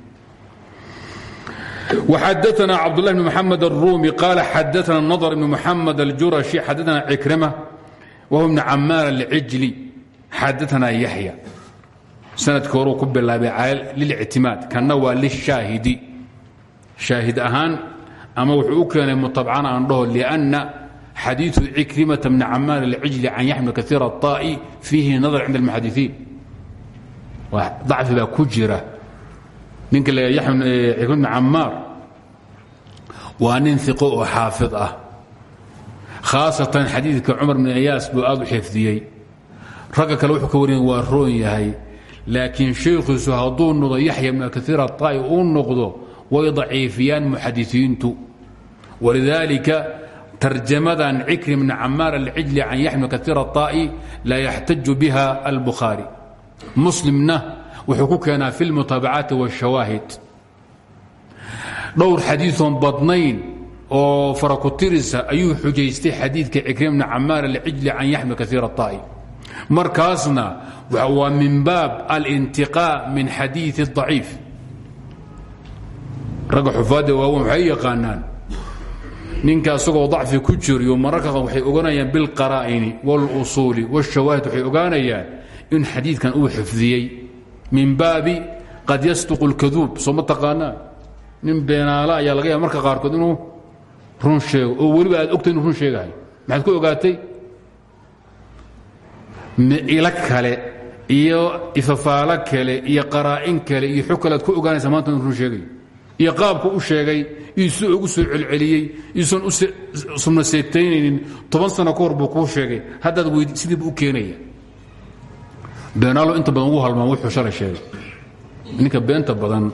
وxadثna cبدالله بن محمد الرومي قال xadثna النضر بن محمد الجuرشي xadثna عكرمة وهو بن cmاar العجلي xadثna يحيى sanadka horuu ku bilaabay lilictimaad kanna waa lishaahidi shaahid ahaan ama wuxuu u keenay mutabcana aan dhaho لأnna xadiiثu cikrimة بn camaar الcijli can yaxya bn kaثيir الطa'i fiihi nadar cinda الmuxadiثiin dacfi baa ku jira ninka la cikrim bn camaar waa nin iqo oo xaafid ah. Khaasatan xadiidka cumar bn iyaas buu aad u xifdiyey. Ragga kale wuxuu ka warin waa roon yahay. Laakiin shaykhiisu hadduu noqdo yaxya bn kaiir aطa'i uu noqdo way daciifiyaan muxadisiintu walidaalika tarjamadan cikrim bn camaar alcijli can yaxya bn kaiir aطa'i laa yaxtaju biha albukhaari. Muslimna wuxuu ku keenaa fi اlmutaabacaati wاshawaahid dhowr xadiiثoon badnayn oo farakutirisa ayuu xujaystay xadiidka cikrim bn camaar alcijli can yaxya bn kaiir aطa'i markaasna waa min baab alintiqaa min xadiiثi الضaciif ragga xufaadda waawen waxay yaqaanaan ninka asagoo dacfi ku jiriyo mararka waxay oganayaan biاlqaraa'ini wاlusuuli wاshawaahid waxay ogaanayaan in xadiidkan uu xifdiyey min baabi qad yasduq اlkaduub soo ma taqaanaa nin beenaala ayaa laga yaaba marka qaarkood inuu run sheego oo weliba aad ogtay inuu run sheegahay maxaad ku ogaatay? Ilo kale iyo ifafaalo kale iyo qaraa'in kale iyo xog kale ad ku ogaanaysa maanta inuu run sheegayo. Iyo qaabku u sheegay iyo ugu soo celceliyey iyosan u sumna seetaynaynin toban sano ka hor buu kuu sheegay. Haddaad weyd sidiibu u beenaalo inta badan ugu halmaan wuxuu shalay sheegay. Ninka beenta badan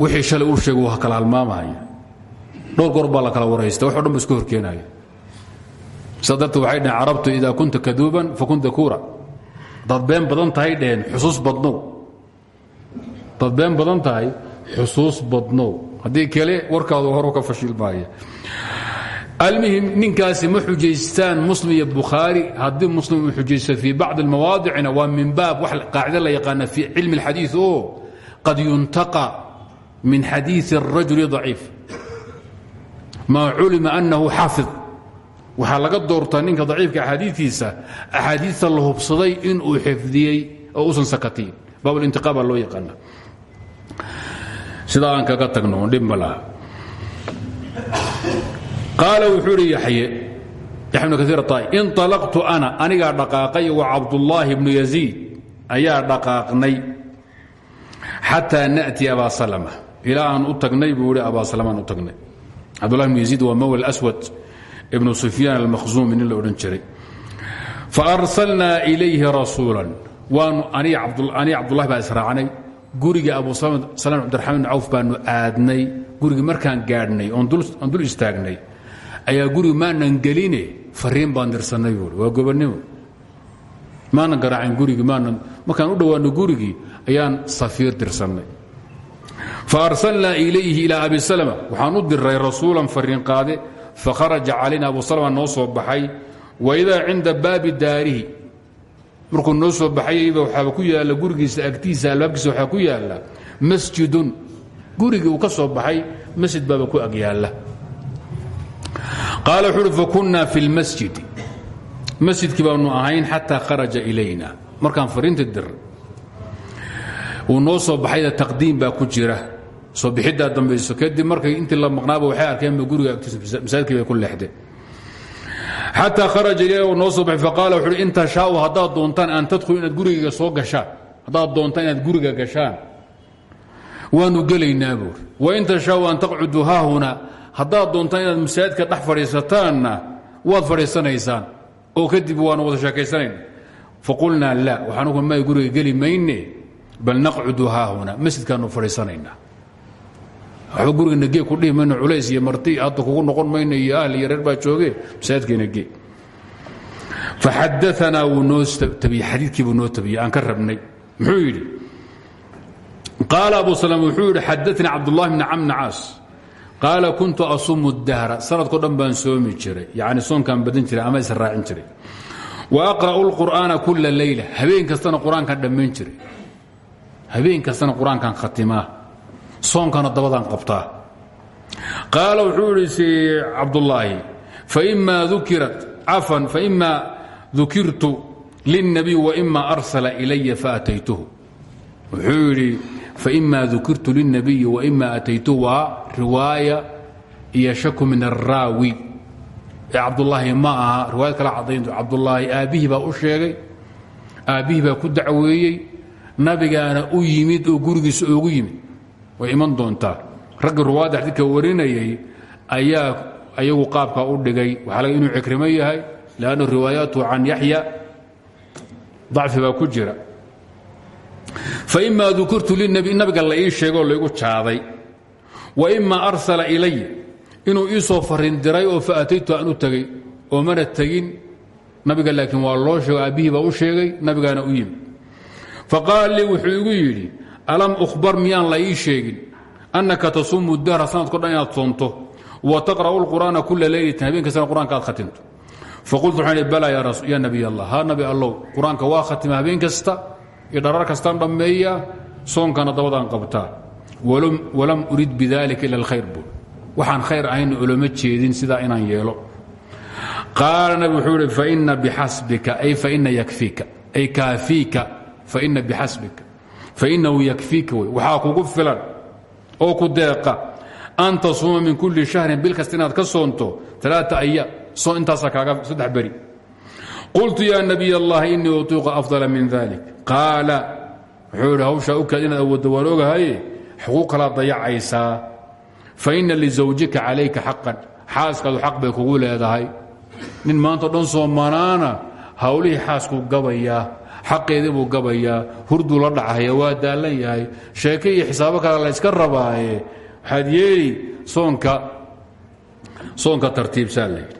wixii shalay uu sheegay waa kala halmaamahaya dhowr goor la kala waraysta waxo dhan ba iska horkeenaya darteed waxay dhaheen carabtu idaa kunta kaduuban fakun dakuura dad been badan tahay dheheen xusuus badnow. Dad been badan tahay xusuus badnow. Haddii kale warkaadu horu ka fashilmaaya almuhim ninkaasi ma xujaystaan muslim iyo bukhaari haddii muslim uu xujaysto fii bacdi almawaadicina waa min baab wax qaacida la yaqaana fii cilmi اlxadiiث oo qad yuntaqa min xadiiثi الrajuli ضaciif maa culima anahu xaafid waxaa laga doortaa ninka daciifka axaadiikiisa axaadiista la hubsaday inuu xifdiyey oo usan sakatiin baabulintiqaa baa loo yaqaana sidaa aan kaga tagno dhib ma laha qaala wuxuu idhi yaxye yaxya bnu kaiir aطaa'i inطalaqtu ana anigaa dhaqaaqay wa cabdullaahi bnu yaziid ayaa dhaqaaqnay xataa na'ti abaa salama. Ilaa aan u tagnay buu ihi abaa salamaan u tagnay. Cabdullahi bnu yaziid waa mawla aswad ibnu sufyaan almakhzuumi nin la odhan jiray. Faarsalnaa ilayhi rasuulan waanu aniga cabdullahi baa abu salam cabdiraxmaan bn cawf baanu aadnay gurigii markaan gaadhnay oon dul istaagnay ayaa guriga maanan geline fariin baan dirsannay buui waa gobonnimo. Maanan garaacin gurigii maanan markaan u dhowaanno gurigii ayaan safiir dirsannay faarsalnaa ilayhi ilaa abi salma waxaan u diray rasuulan fariin qaade fakharaja calayna abu salma noo soo baxay waidaa cinda baabi daarihi. Markuu noo soo baxayba waxaaba ku yaalla gurigiisa agtiisa albaabkiisa waxaa ku yaalla masjidun. Gurigii uu ka soo baxay masjid baaba ku ag yaalla qaala wuxuu uhi fakunnaa fi lmasjidi masjidkii baanu ahayn xataa kharaja ilayna. Markaan fariinta dir uu noo soo baxayda taqdiim baa ku jira. Soo bixiddaa dambayso kadib markay intii la maqnaaba waxay arkeenba guriga agtiisa masaajidkii bay ku leexdeen xataa kharaja ilayna noo soo baxay faqaala wuxu uhi in tashaau haddaad doontaan an tadkhulu inaad gurigayga soo gashaan haddaad doontaan inaad guriga gashaan waanu gelaynaa buuri wain tashaau an taqcuduu haahuna haddaad doontaan inaad masaajidka dhex fadhiisataanna waad fadhiisanaysaan oo kadib waanu wada sheekaysanayna faqulnaa la waxaan may guriga geli mayne bal naqcudu haahuna masjidkaanu fadhiisanaynaa. Waxba guriga nagee ku dhihi mayno culays iyo marti hadda kugu noqon mayno iyo ahli iyo reer baa joogee masaajidkii nagee. Faxadaanaa wuu noo tabiyey xadiidkiibuu noo tabiyey aan ka rabnay. Muxuu yidhi qaala abu salm wuxuu yidhi xadaanii cabdullahi bni camni caas qaala kuntu asumu dahra sanadko dhan baan soomi jiray. Yani soonkaan badin jiray ama israacin jiray. Wa aqra'u lqur'aana kula leyla habeen kastana qur'aankaan dhammayn jiray. Habeen kastana qur'aankaan khatimaa soonkana dabadaan qabtaa. Qaala wuxuu idhi cabdullaahi faima ukirat cafan faima dukirtu lilnabiy waima arsala ilaya faataytuhu wuxuu yidhi faima dukirtu lilnabiyi waima ataytuhu waa riwaaya iyo shaku min araawi ee cabdulaahi ma aha kala cadaynto cabdulaahi aabbihii baa u sheegay aabbihii baa ku dacweeyey nabigaana u yimid oo gurigiisa oogu yimid. Way iman doontaa. Raggii ruwaadda xadiidka warinayay ayaa ayagu qaabkaa u dhigay. Waxaa laga inuu cikrimo yahay lannu riwaayaatu can yaxya dacfi baa ku jira faima dukirtu linabi nabiga la ii sheegoo laygu jaaday wa ima arsala ilay inuu ii farin diray oo faataytu aan u oo mana tegin. Nabiga laakiin waa loo sheego aabbihii baa u sheegay nabigaana u yimi. Faqaal lii wuxuu igu alam ukhbar miyaan la ii sheegin? Annaka tasuumu dahra sanadko dhan inaad wa taqra'u lqur'aana kula leylatin habeen kastana qur'anka aad khatimto. Faqultu waxaan ihi bala ya nabiy allah ha nabi allow qur'aanka waa khatima habeen kasta iyo dharar kastaan dhammeeya soonkana dabadaan qabtaa walam urid bidalika ila alkhayr buul waxaan khayr ahayn oloma jeedin sidaa inaan yeelo. Qaala nabi wuxuu ihi faina bixasbika ay faina yakfiika ay kaafiika faina bixasbika fainahu yakfiika wey. Waxaa kugu filan oo ku deeqa an tasuuma min kulli shahrin bil kasta inaad ka soonto aa ayaam soon intaasaa kaaga qultu ya nabiy allahi inii utiiqu afdala min dalik qaala wuxuu idhi hawshaa ukaad inaad awooddo waan ogahaye xuquuq kalaad dayacaysaa faina lizawjika calayka xaqan. Xaaskaadu xaq bay kugu leedahay. Nin maantao dhan soomanaana hawlihii xaaskuu gabayaa xaqeedii buu gabayaa hurduu la dhacaya waa daallan yahay. Sheeke iyo xisaabo kale la yska rabaaye. Waxaad yeeli soonka soonka tartiibsaa la yidhi.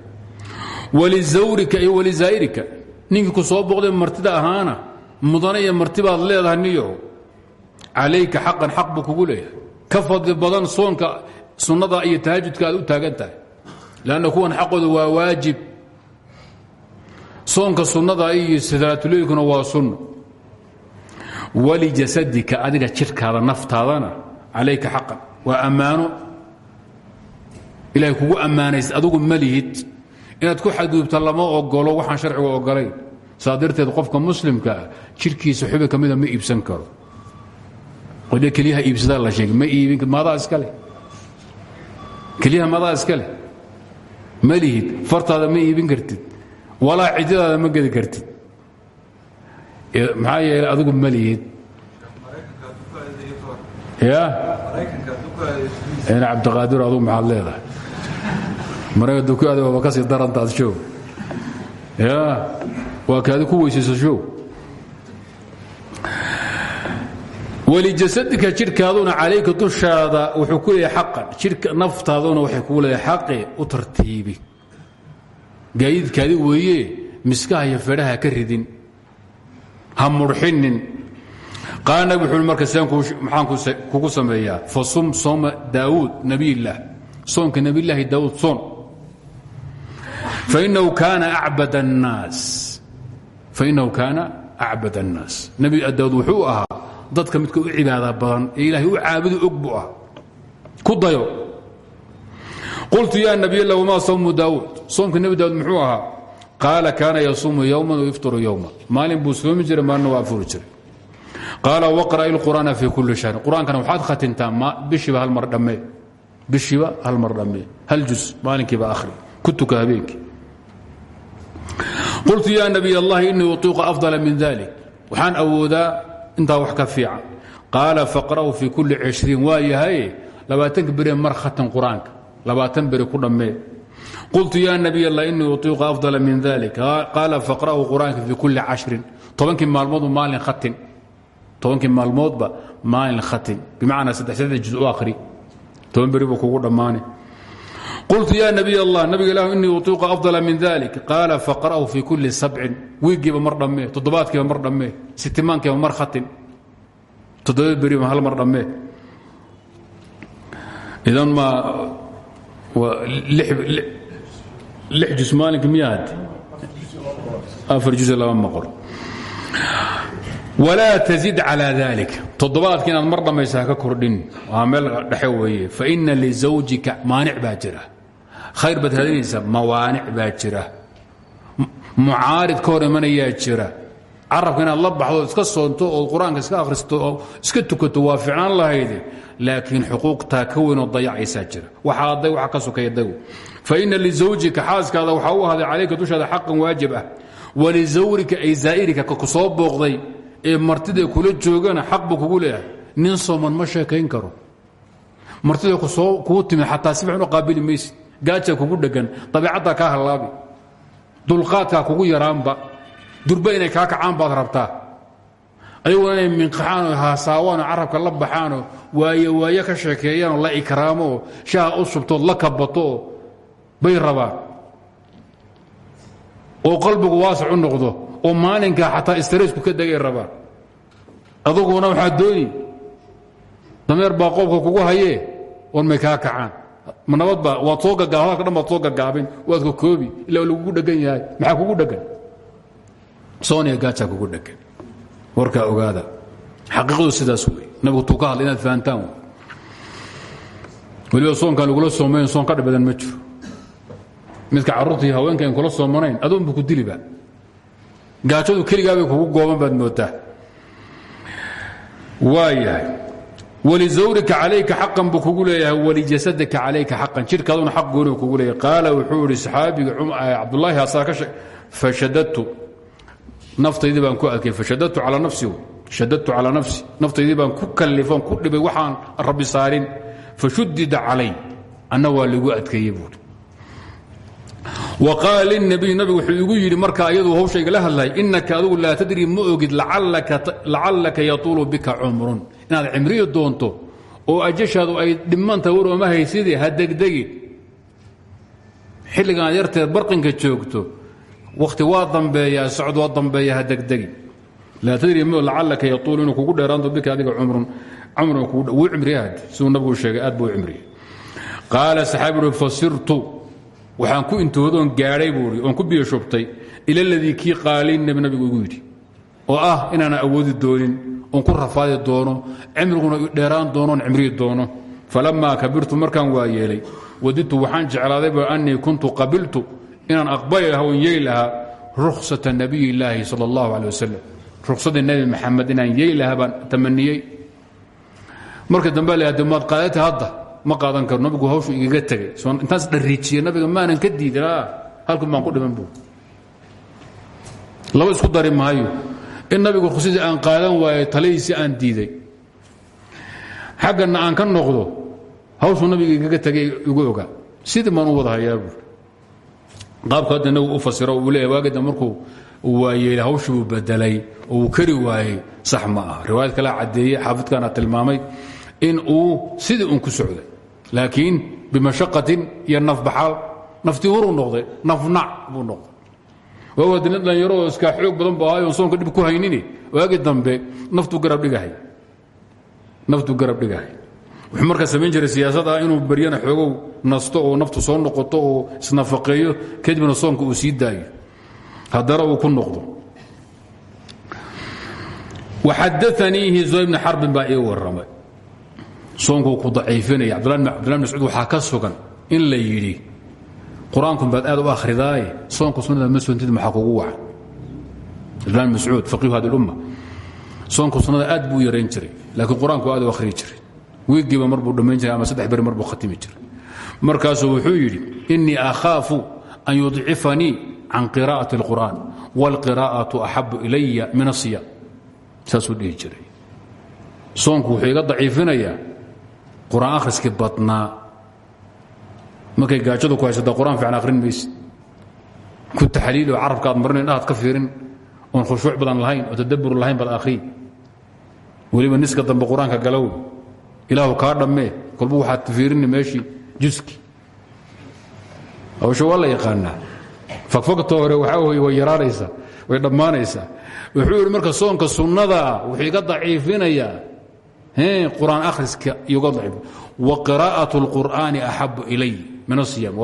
Walizawrika iyo walizaa'irika ninkii ku soo boqday martida ahaana mudane iyo martibaad leedahay niyo. Calayka xaqan xaq buu kugu leeyahay. Ka fadli badan soonka sunnada iyo tahajudka aad u taagan tahay. Lanna kuwan xaqooda waa waajib. Soonka sunnada iyo salaatuleylkuna waa sunno walijasadika adiga jidhkaada naftaadana calayka xaqan. Waa ammaano. Ilahay kugu ammaanaysa adugu ma lihid. Inaad ku xadgudubta lama ogolo waxaan sharciga ogolayn saa darteed qofka muslimka ah jidhkiisa xubin ka mida ma iibsan karo. Qodhe kelyaha iibsadaa la sheegay ma iibin maadaa iska leh. Kelyaha madaa iska leh. Ma lihid fartaada ma iibin kartid. Walaa ciddadaada ma gedi kartid. Maxaa yeelay adigu ma lihid. Ya cabdiqaadir adugu maxaad leedahay. Marayka dukaada waaba ka sii darantaad shoog ya waa kaadi ku weysayso shoog walijasadika jidhkaaduna calayka dushaada wuxuu ku leeyahay xaqan. Jidhka naftaaduna waxay kugu leedahay xaqe u tartiibi. Gaadiidkaadi weeye miskaha iyo fedhaha ka ridin ha murxinin. Qaala nabig wuxuu marka saan maxaan kugu sameeyaa. Fasum sooma daawuud nebiyillaah soonka nebiyllaahi daawuud soon. Fainahu kaana acbad الnaas fainahu kaana acbad annaas nebi daawud wuxuu ahaa dadka midka u cibaada badan ee u caabudu og ah ku dayo qultu ya nabiy lah wma sawmu daawuud soomka nebi daawud muxuu ahaa qaala kaana yasuumu yowman wayafturu yowman maalin buu soomi jiray maalina waa afuri jiray qaala waqra'i lqur'aana fii kulli shahrin qur'aankana waxaad khatintaa bishiiba hal mar dhammee bishiiba hal mar dhammee hal jus maalinkiiba akhri ku tuka qultu ya nabiy allahi inii utiiqu afdala min dalik waxaan awoodaa intaa wax ka fiican qaala faqra'u fi kuli cishriin waa yahay labaatanka bere mar khatan qur'aanka labaatan bere ku dhammee qultu ya nabiy allah inii utiiqu afdala min dalik qaala faqra'u qur'aanka fi kuli cashrin tobankii maalmoodba maalin khatin tobankii maalmoodba maalin khatin bimacnaa saddex saddex juz u akhri toban beri buu kugu dhammaane qultu ya nabiy allah nabiga ilah inii utiiqu afdala min dalik qaala faqra'hu fi kulli sabcin wiiggiiba mar dhammee toddobaadkiiba mar dhammee sitimaankiiba mar khatin toddoba beriba hal mar dhammee idan ma lix jus maalinka miyaad afar jus laba maqor walaa tزid calى dalik toddobaadka inaad mar dhammaysa haka kordhin waa meel dhexe weeye faina lizawjika maanic baa jira khayr baad raadinaysa mawaanic baa jira. Mucaarid ka hor jira. Carabka inaad la baxdo iska soonto oo qur'aanka iska akhristo oo iska tukato waa ficnaan lahayde laakiin xuquuqtaa ka weynoo dayacaysaa jira. Waxaa day waxa ka sokaya dago faina lizawjika xaaskaada waxaa u ahday calayka dushaada xaqan waajib ah. Walizawrika ay zaa'irika ka ku soo ee martida kula joogana xaq buu kugu leeyahay. Nin sooman ma sheekayn karo. Martida kuu timid xataa si fiican u gaajaa kugu dhegan dabeicaddaa kaa hallaabi dulqaadkaa kugu yaraanba durba inay kaa kacaan baad rabtaa. Ayaguna inay minqaxaanoo haasaawaanoo carabka la baxaanoo waaye waaye ka sheekeeyaanoo la ikraamooo shaha u subtood la kabato bay rabaan. Oo qalbigu waasac noqdo oo maalinkaa xataa istaraysku ka degay rabaan. Aduguna waxaa dooni dameer baa qoobka kugu hayee oon may kaa kacaan nabadba waad soo gagaa dhan baad soo gagaabin waad ka koobi ilaa lagugu dhegan yahay. Maxaa kugu dhegan sooniya gaajaa kugu dhegan warkaa ogaada. Xaqiiqadu sidaas wey nabigu tuu ka hadlay inaad fahantaan wey weliba soonkaan lagula soomayn soon ka dhib badan ma jiro. Midka carruurtii haweenka in kula soomanayn aduunbu ku diliba gaajadu keligaabay kugu gooban baad moodaa. Waayahay wlizawrika calayka xaqan buu kugu leeyahay walijasadika calayka xaqan. Jidhkaaduna xaq gooni kugu leeyahay. Qaala wuxuu idhi saxaabiga cabdulaahi asaa ka fashadadtu. Naftaydii baan ku adkay fashadadtu calaa nafsi shadadtu calaa nafsi. Naftaydii baan ku kallifon ku dhibay waxaan rabbi saarin fashudida calay anna waa ligu adkeeyey buuri wa qaala lilnabiy nabigu wuxuu igu yidhi markaa iyaduu hawshaygala hadlay innaka adugu laa tadri ma ogid lacallaka yatuulu bika inaad cimriyi doonto oo ajashaadu ay dhimanta warooma hayside ha degdegin xilligan aad yarteed barqinka joogto wakhti waa dambeeyaa socod waa dambeeya ha degdegin laa tadri m lacallaka yatuulu inuu kugu dheeraanto bika adiga cumrun cumrun wuu cimriyahad siduu nabigu sheegay aad buu cimriyey. Qaala saxaabi ui fasirtu waxaan ku intoodoon gaadhay buui oon ku biyo shubtay ila ladii kii qaalin nebi nabigu igu yidhi oo ah inaana awoodi doonin oon ku rafaadi doono cimriguna dheeraan doonoon cimriyi doono. Falammaa kabirtu markaan waa yeelay wadidtu waxaan jeclaadayba annii kuntu qabiltu inaan aqbali lahaa oon yeeli lahaa ruksata nabiy illaahi sal allahu caleh wasalam ruksadii nebi maxamed inaan baan tamaniyey marka dambe la hade maad hadda ma qaadan karo nabigu hawshu igaga tegay intaas dhariijiye nabiga maanan ka diidin halkun baan ku dhiman bu laba isku dari maayo in nabigu rusidii aan qaadan waaye taladiisii aan diiday. Xaggana aan ka noqdo hawshuu nabiga igaga tegay igu ogaa sidii baan u wada hayaa buur qaabka hadda nabigu u fasiro uu leeyahy waagida markuu uu waayeelay hawshii uu bedelay oo uu kari waayey sax ma aha. Riwaayad kale caddeeyey xaafidkaana tilmaamay in uu sidii un ku socday. Laakiin bimashaqatin iyo nafbaxaal naftii huruu noqday nafnac buu noqday waawad nin dhalinyaro oo iskaa xoog badan bu ahayoon soonka dhib ku haynini. Waagi dambe naftuu garab dhigahay. Naftuu garab dhigahay. Wuxuu markaa samayn jiray siyaasad ah inuu beryana xoogow nasto oo naftu soo noqoto oo isnafaqeeyo kadibna soonka uu sii daayo. Uu ku noqdo. Waxadaaniihi zuhay bni xarbin baa ii warramay. Soonkuu ku daciifinaya cabdullah bn mascuud waxaa ka sugan in la yidhi qur'aankun baad aad u akhridaaye soonka sunnada ma soontid maxaa kugu wacan cabdullah bn mascuud faqiihu hadi lumma soonka sunnada aad buu yarayn jiray laakiin qur'aanku aad u akhriyi jiray. Wiigiiba mar buu dhammayn jiray ama saddex beri mar khatimi jiray. Markaasuu wuxuu yidhi innii akhaafu an yudcifanii can qiraa'ati اlqur'an wاlqiraa'atu axabu ilaya min asiyaam saasuu jiray. Soonku wuxuu iga daciifinayaa qur'aan badnaa markay gaajadu ku haysata qur'aan fiican akhrin maysid ku taxliil oo carabka aad marin indhahaad ka fiirin oon khushuuc badan lahayn oo tadabbur lahayn baad akhriyi weliba niska dambe qur'aanka galow. Ilaahu kaa dhammee kolba waxaad fiirini meeshii juski. Hawsha waa la yaqaanaa. Fagfagta hore waxaa wey way yaraanaysaa way dhammaanaysaa. Wuxuu yidhi marka soonka sunnadaa wuxuu iga daciifinayaa qur'aan akhriska iyoga daciif. Wa qiraa'at اlqur'aani axabu ilay min asiyam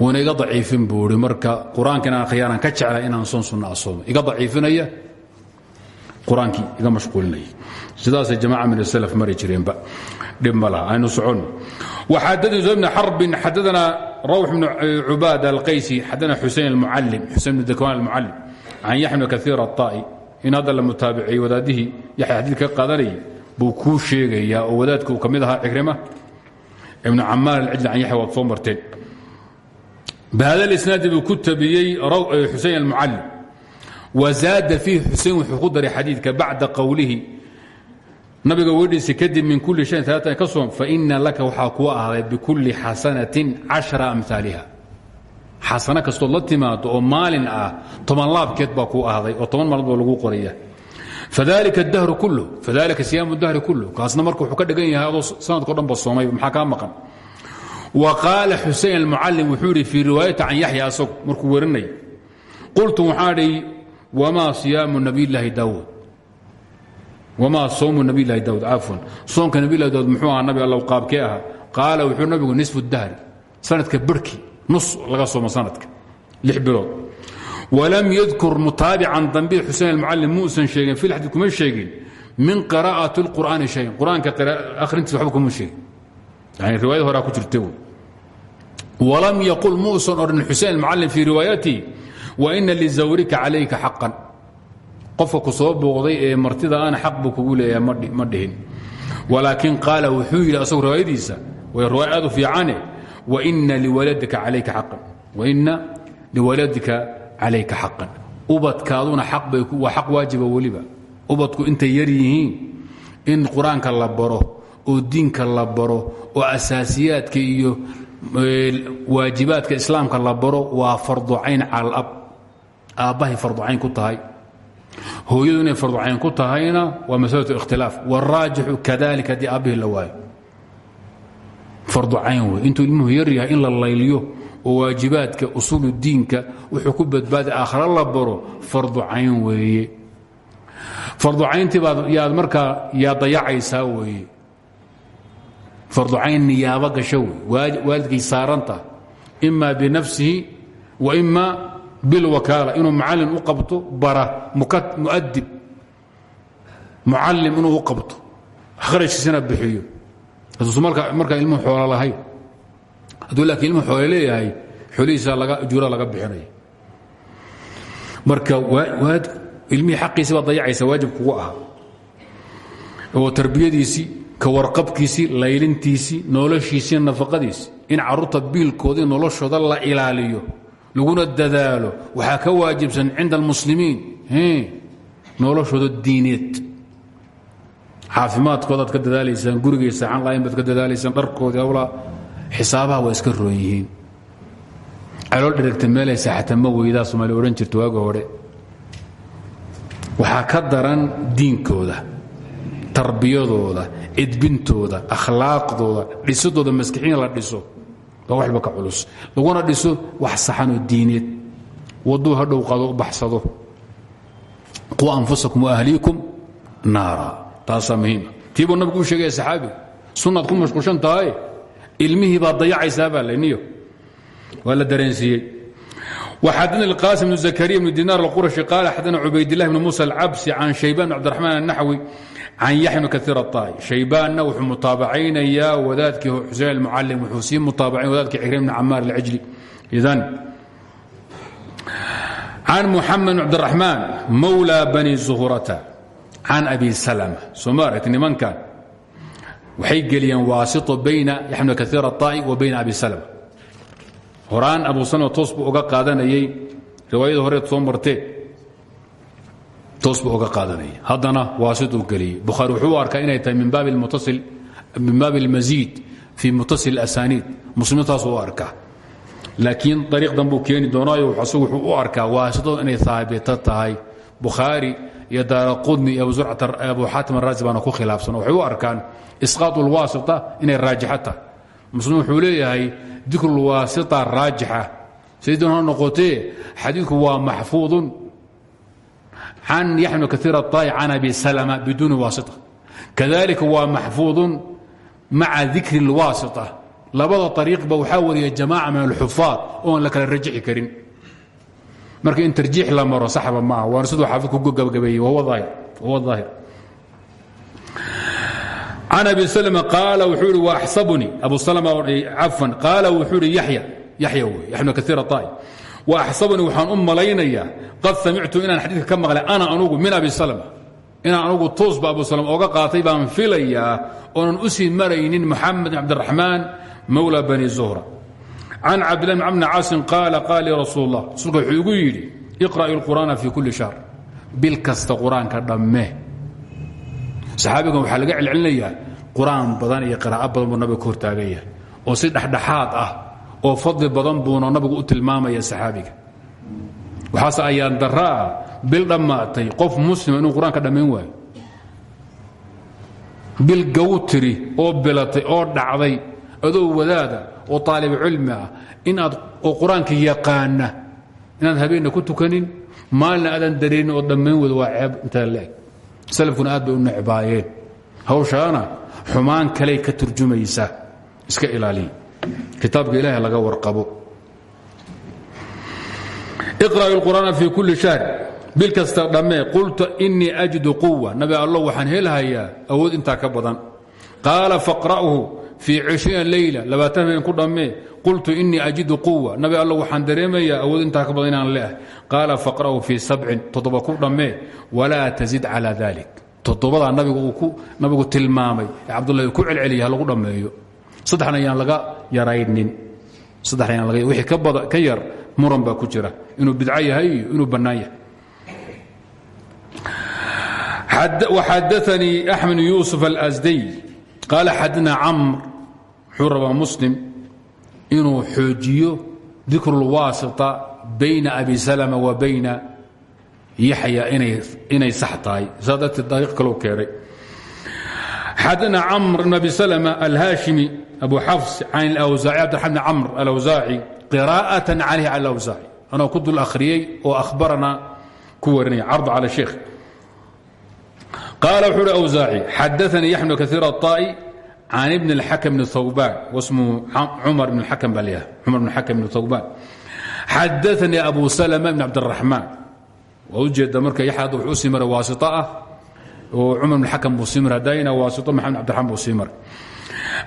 waa iga daciifin buu marka qur'aanka inaan ka jeclaa inaan soon sunna asoomo iga daciifinaya qur'aankii iga mashquulinaya. Sidaasay jamaca min aslaf mari jireenba. Dhib ma laha aynu socon. Waxaadadii zo bni xarbin xadadana rawx bn cubaad alqaysi xadana xusein almucalim xusein bn dakwaan almucalim can yaxya bn kaiir aطaa'i in hadda la mutaabiciey wadaadihii yaxya xadiid ka qaadanayay buu kuu sheegayaa oo wadaadka uu ka mid ahaa ibnu camaar alcijli can yaxya waad soo marteen. Bihada اlisnaadi buu ku tabiyey xusein almucalim wazaada fiih xusein wuxuu ku daray xadiidka bacda qowlihi nabiga weedhiisa kadib min kuli shayin alaatan ka soom faina laka waxaa kuu ahday bikulli xasanatin cashara amhaaliha xasano kastood la timaado oo maalin ah toban laabkeed baa kuu ahday oo toban maalmood lagu qoraya fadalika dahru kullu fadalika siyaamu dahri kullu. Kaasna marka wuxuu ka dhigan yahay adoo sanadko dhan ba soomay maxaa kaa maqan? Wa qaala xusein almucalim wuxuu yidhi fii riwaayati can yaxya asag markuu warinay. Qultu waxaa dhi wamaa siyaamu nabiyllaahi daawuud? Wamaa soomu nabiylahi daawud cafwan soonka nabiylahi daawud muxuu ahaa nabi allow qaabkee ahaa. Qaala wuxuu nabigu nisfu dahri sanadka walam yadkur mutaabican dambi xusein almucalim muusan sheegin fi xadid kuma sheegin min qiraa'ati اlqur'aani shayan qur'aanka akhrintiisa waxba kuma sheegin yani riwaayada horaa ku jirta wey walam yaqul muusan odhan xusein almucalim fii riwaayatihi waina lizawrika calayka xaqan qofka ku soo booqday ee martida ana xaq buu kugu leeyahay ma dhihin walaakin qaala wuxuu yidhi asagu riwaayadiisa way riwaaya aad u fiicane waina liwaladika calayka xaqan waina liwaladika calayka xaqan ubadkaaduna waa xaq waajiba weliba ubadku intay yar yihiin in qur'aanka la baro oo diinka la baro oo asaasiyaadka iyo waajibaadka islaamka la baro waa farducayn cala alab aabbahay farducayn ku tahay hooyadu inay farducayn ku tahayna waa masalatu ikhtilaaf waraajixu kadalika haddii aabbihii la in la layliyo oo waajibaadka usuulu diinka wuxuu ku badbaaday aakhara la baro farducayn weeye. Farducayntii baad yaad markaa yaa dayacaysaa weeye farducayn niyaabo gasho wey waalidkay saaranta ima binafsihi wa ima bilwakaala. Inuu macallin u qabto bara muadib mucallim inuu u qabto. Kharajkiisana bixiyo. Markaa ilmuhu xoola lahayn hadduu laakiin ilmuhu xoole leeyahay xoolihiisa juura laga bixinaya marka ilmihii xaqiisi baad dayacaysa waajib kugu ah. Oo tarbiyadiisii ka warqabkiisii laylintiisii noloshiisii nafaqadiisii in carruurta biilkoodii noloshooda la ilaaliyo laguna dadaalo waxaa ka waajibsan cinda almuslimiin noloshooda diineed. Caafimaadkoodaad ka dadaalaysaan gurigay saacan lahayn baad ka dadaalaysaan dharkoodii hawlaa xisaabaha waa iska roon yihiin. Calool dheragta meelay saaxata ma weydaa soomaali odhan jirta waaga hore. Waxaa ka daran diinkooda tarbiyadooda edbintooda akhlaaqdooda dhisidooda maskixiin la dhiso waa waxba ka culus. Laguna dhiso wax saxanoo diineed. Wadduu hadhow qado u baxsado. Qu anfusakum waahliikum naara. Taasaa muhiima tii buu nabigu u sheegaya saxaabiga sunnaad ku mashquulshan tahay ilmihii baad dayacaysaa baa layniyo waa la dareensiiyey وxadna الqاsم بن زكريا بن dinar الqرشي قال xadna cubaydالlah بن muسى الcabسي can شhaybان بن cبدiرحmaan النaxوي can yaحya بن kaثيir الطاي shaybaanna wuxuu mutaabacaynayaa wadaadkii xusein الmucalim wuxuu sii mutaabacayn wadaadkii cigrim بn camaar الcijli idan can muxamed بن cبدiرaحmaan mawlى bani زuhrata can abi سلمة soo ma aragti nimankan waxay geliyeen waasio bayna yaxmil kaiir aطaa'i wa bayna abi salm horaan abu salma toos buu oga qaadanayey riwaayada soo martee. Toos buu oga qaadanayay. Haddana waasituu geliyey wuxuu u inay tahay min baab اlmasiid fii mutasil asaniid muslimintaasu u arkaa. Laakiin ariiqdan buu keeni doonaayo. Asagu wuxuu arkaa waasitadu inay haabito tahay. Bukhaari iyo daara qudni iyo abu xaatim araazi baana ku khilaafsan waxay u arkaan isqaatu lwaasita inay raajixa tahay. Muslim wuxuu leeyahay dikrulwaasita raajixa. Saydun ha noqotee xadiidku waa maxfuudun can yaxnu kaiir aطaa'i can abi salama biduuni waasita. Kadalika waa maxfuudun maca dikri اlwaasita labada ariiqba waxaa wariya jamaaca min alxufaad oon la kala rajaxi karin marka in tarjiix la maro saxba maaha waana siduu ku gabagabeeyey wahuwa aahir can abi slm qaala wuxuu ihi waaxsabunii abu slm cafan qaala wuxuu ihi yaya yaya wey yaxya bn kaiir aطaa'i waaxsabunii waxaan u malaynayaa qad samictu inaan xadiidka ka maqlay ana anugu min abi slm inaan anugu toosba abu slm oga qaatay baan filayaa oonan u sii maraynin cabdiraxmaan mawla bani zuhra can cabdillahi bn camr bn caasin qaala qaal lii rasuul اllah rasuulka wuxuu igu yidhi iqra'i اlqur'aana fi kulli shahr bil kasta qur'aanka waxaa laga celcelinayaa qur'aan badan iyo qiraa'o badan buu nabiga oo si dhexdhexaad ah oo fadli badan buuna nabigu u tilmaamaya saxaabiga waxaase ayaan darra ah bil dhammaatay qof muslima inuu qur'aanka dhammayn waayo bil gawtiri oo bilatay oo dhacday adoo wadaada oo taalibu cilmi inaad oo qur'aanka yaqaana inaad habeenna ku tukanin maalina aadan dareenin oo dhammayn wada waa ceeb intaa salafkuna aad bay u necbaayeen. Hawshaana xumaan kaley ka turjumaysa. Iska ilaaliya kitaabka ilaahay laga warqabo. Iqra'u اlqur'aana fi kulli shahr. Bil kasta dhammee qultu inii ajidu quwa nabi allo waxaan helhayaa awood intaa ka fii cishriin leyla labaatan habeen ku dhammee qultu inii ajidu quwa nabi alla waxaan dareemayaa awood intaa ka badan inaan leah qaala faqra'u fii sabcin toddoba ku dhammee walaa tasid calaa dalik toddobadaa nabigu tilmaamay ee ku celceliya lagu dhammeeyo. Saddexna ayaan laga yaraynin wixii ka yar muran baa ku jira. Inuu bidco inuu bannaan yahay. Xadaanii axmed yuusuf alsday qaal xadana camr wuxuu rabaa muslim inuu xoojiyo dikr اlwaasطة bayna abi slma wa bayna yaxya inay sax tahay saa darteed dariiq kaloo keenay xadana camr bn abi slma alhaashimi abu xafs can اlأwsaaci abdiraxman bn camr alawsaaci qirاءaة calayh cala اlawsaaci anoo ku dul akhriyey oo ahbarana ku warinaya card calى sheikh قال وxuu hi أwزاaعي xadaثnii يحن كثير الطائي عن بن الحكم بن ثوبان واسمه cمر بن الحكم ba lh cمر بن الحكم بن ثوبان xadaثnii أبو سلمة بن عبدالرحمن waa ujeeda marka yaxad wuxuu sii maray waasطة ah oo cمر بن الحكم buu sii maray hadayna waasطة محamed عبدالرحمن buu sii maray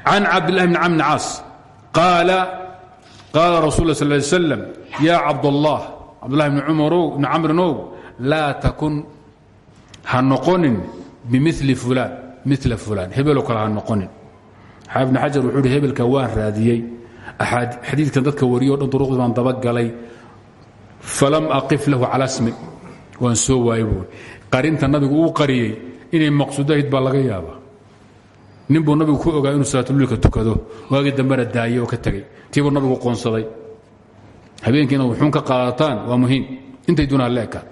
عن cabدالله بن cم بن cاaص قاaل قاaلa رsuل اه صلى اه عليه وسلم يا cabدالله cabدالله بن cمرow lاa تkن ha noqonin bimil fulaan mila fulaan hebeloo kale ha noqonin. Xaafid bn xajar wuxuu hi hebelka waan raadiyey. Xadiidkan dadka wariyo o dhan duruqdii baan dabagalay falam aqif lahu cala smin waan soo waayey buui qarinta nabigu uu qariyey inay maqsuudahid baa laga yaabaa. Nin buu nabigu ku ogaa inuu salaatulilka tukado waagii dambena daayey oo ka tegey. Tiibuu nabigu qoonsaday. Habeenkii inaad wuxuun ka qaadataan waa muhiim. Intay doonaa leekaan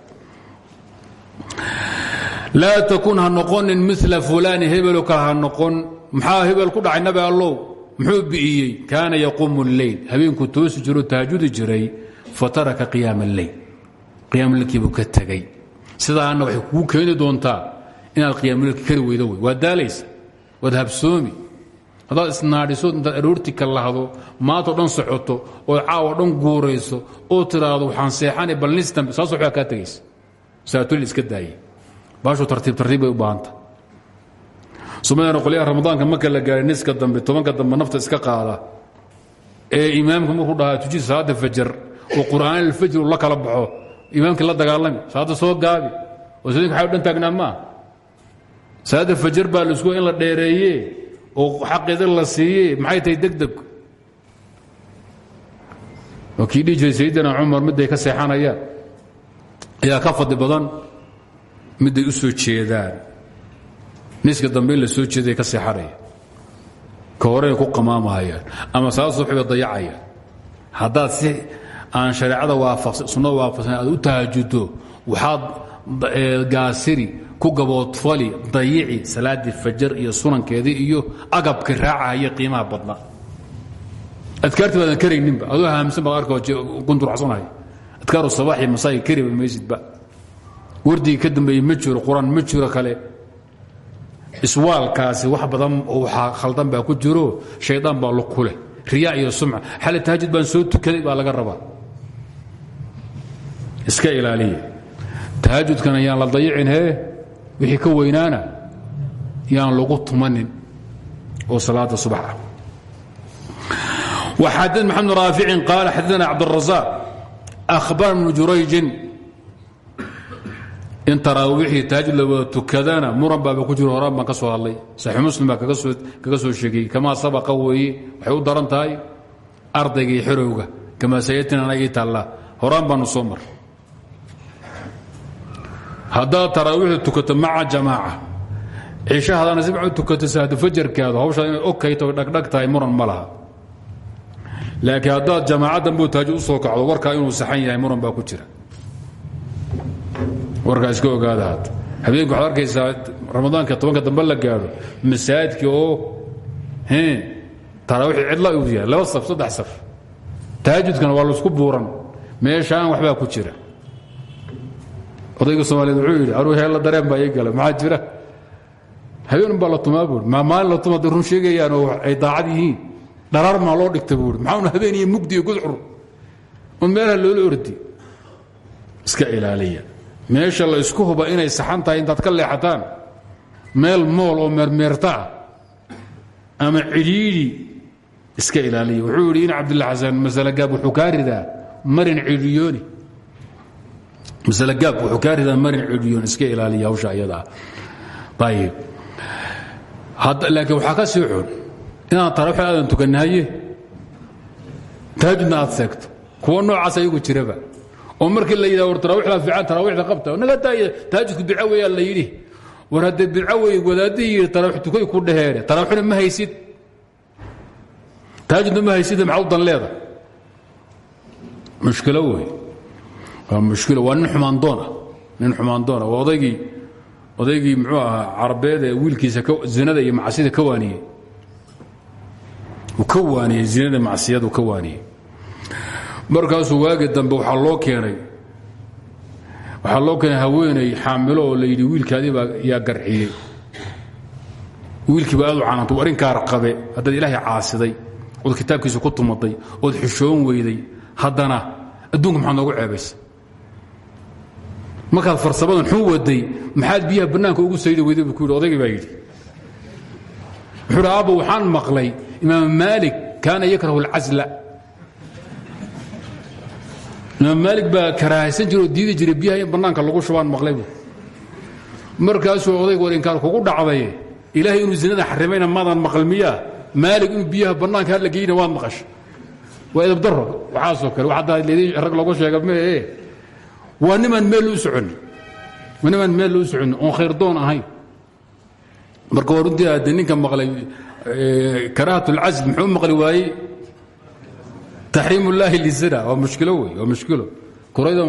laa takun ha noqonin mila fulaani hebelo kale ha noqon. Maxaa hebel ku dhacay nabi allow? Muxuu bi'iyey kaana yaquumu اleyl habeenkuu toosi jiro tahajudi jiray fataraka qiyaam اleyl qiyamleylkiibuu ka tegey sidaana waxay kugu keeni doontaa inaad qiyamleylka kari weydo wey. Waad daalaysa? Waad habsoomi? Haddaad isnaadhiso intaad aroorti lahdo maantao dhan socoto oo caawo dhan guurayso oo tiraahdo waxaan seexanay bal nisdambe saas waxbaa kaa tegaysa saatol iska daaye baashu tartiib tartiib u baahanta somaaliana qolyaha ramadaanka marka la gaaray niska dambe tobanka dambe nafta iska qaada. Ee imaamka markuu dhahaa tuji salaada fajar oo qur'aan alfajr la kala baxo. Imaamkii la dagaalami salaadda soo gaabi. Oo sadinka waxay dhan taagnaa maa salaadda fajar baa la isku in la dheereeye oo xaqeeda la siiye maxay tahay degdeg? Oo kii dhihi midday ka seexanayaan. Ayaa ka fadli badan midday u soo jeedaan. Niska dambe la soo jeeday ka seexanaya ka horey ku qamaamahayaan ama salaad subaxbay dayacayaan. Si aan shareecada waafaqsan sunnada waafaqsan aad u tahajuddo waxaad gaasiri ku gaboodfali dayici salaaddii fajar iyo sunankeedii iyo agabka raacahaya qiimaha badnaa adkaarti baadan karayninba adoo haamsan baad arko gunturacsanaya adkaaru sabaaxi masaayi kariba maysidba wardigii ka dambeeyey ma jiro qur-aan ma jiro kale iswaalkaasi wax badan oo waxaa khaldan baa ku jiro shaydaan baa lug ku leh riyaa iyo sumca xale tahajud baan soo tukaday baa laga rabaa iska ilaaliya tahajudkana yaan la dayicin hee wixii ka weynaana yaan lagu tumanin oo salaada subax ah وxadث محمد رافع قال xadثna cبدالرزاق أخبر بن jurayجin in taraawiixii taajud la wada tukadana muran baaba ku jiro horaan baan ka soo hadlay. Saxiix muslim baa kaga soo sheegay kamaa sabaqa weeye waxay u daran tahay ardayga iyo xerowga. Kamaa sayatin ana ii taallaa? Horaan baanu soo mar. Haddaad taraawiixda tukato maca jamaaca cisho haddaana si u tukato sahdo fajarkaadu hawshaa inay okayto dhagdhag tahay muran ma laha. Laakiin haddaad jamaacadan buu taajud u soo kacdo warkaa inuu saxan yahay muran baa ku jira warkaa iska ogaada had habeenku waxaad arkaysaa ramadaanka tobanka dambe la gaadho masaajidka oo taraawiixi cidla uu yahay laba saf saddex saf. Taajudkana waa la isku buuran. Meeshaan waxbaa ku jira. Odayga soomaaliyeed wuxuu yidhi aruu heella dareen baa ii gala maxaa jira? Habeen baa la tumaa buuri. Maa maalin la tuma run sheegayaan oo ay daacad yihiin. Dharaar maa loo dhigta buuri. Maxauna habeen iyo mugdi iyo gudcur un meelaha loola ordi? Iska ilaaliya meesha la isku huba inay saxan tahay intaad ka leexataan. Meel mool oo meermeerta ah ama cidhiidhi iska ilaaliya. Wuxuu yidhi in cabdilla xasan masale gaab wuxuu kaa ridaa marin cidhiyooni masale gaab wuxuu kaa ridaa marin cidhiyooni iska ilaaliya hawsha iyada ah ayib laakiin waxaa ka sii xun inaad taraawix aadan tukanahaye taajudna aad seegto kuwa noocaas ayagu jiraba oo markii la yidhah war taraawiixdaa fiican taraawiixda qabta naga daaya taajudku bidco weeyaa la yidhi. War haddee bidco wey wadaadihii yidhi taraawix tukay ku dhaheere taraawixna ma haysid. Taajudna ma haysid maxaa u dan leeda mushkilo wey waa mushkilo waa nin xumaandoon ah nin xumaandoon ah waa odaygii odaygii muxuu ahaa carabeed ee wiilkiisa zinada iyo macsida ka waaniyey. Uu ka waaniyey zinada macsiyadu ka waaniyey markaasuu waagi dambe waxaa loo keenay waxaa loo keenay haweenay xaamilo oo la yidhi wiilkaadii baa yaa garciyey wiilkiiba aad u cananta war inkaar qabe haddaad ilaahay caasiday ood kitaabkiisa ku tumaday ood xishoon weyday haddana adduunka maxaad noogu ceebaysa markaad farsamadan xun waday maxaad biyaha bannaanka ugu saydi weyday ku yidhi baa yidhi. Wuxuu waxaan maqlay imaam maalik kaana yakrahu alcasla imaam maalik baa karaahaysan jira oo diidi jiray biyaha in bannaanka lagu shubaan maqlaybu markaasuu odayg war inkaar kugu dhacdaye ilaahay inuu zinada xarimayna maadan maqal miyaa? Maalik inuu biyaha bannaanka hadla geyna waad maqasha waa edabdaro waxaasoo kale leedii rag looga sheega mee waa nimaan meel luu socon waa nimaan meel luu socon oon khayrdoon ahayn. Marka waa runtii hadde ninka maqlay karaahat اlcasl muxuu maqli waayey taxriim اllaahi lisina waa mushkilo wey waa mushkilo kurayda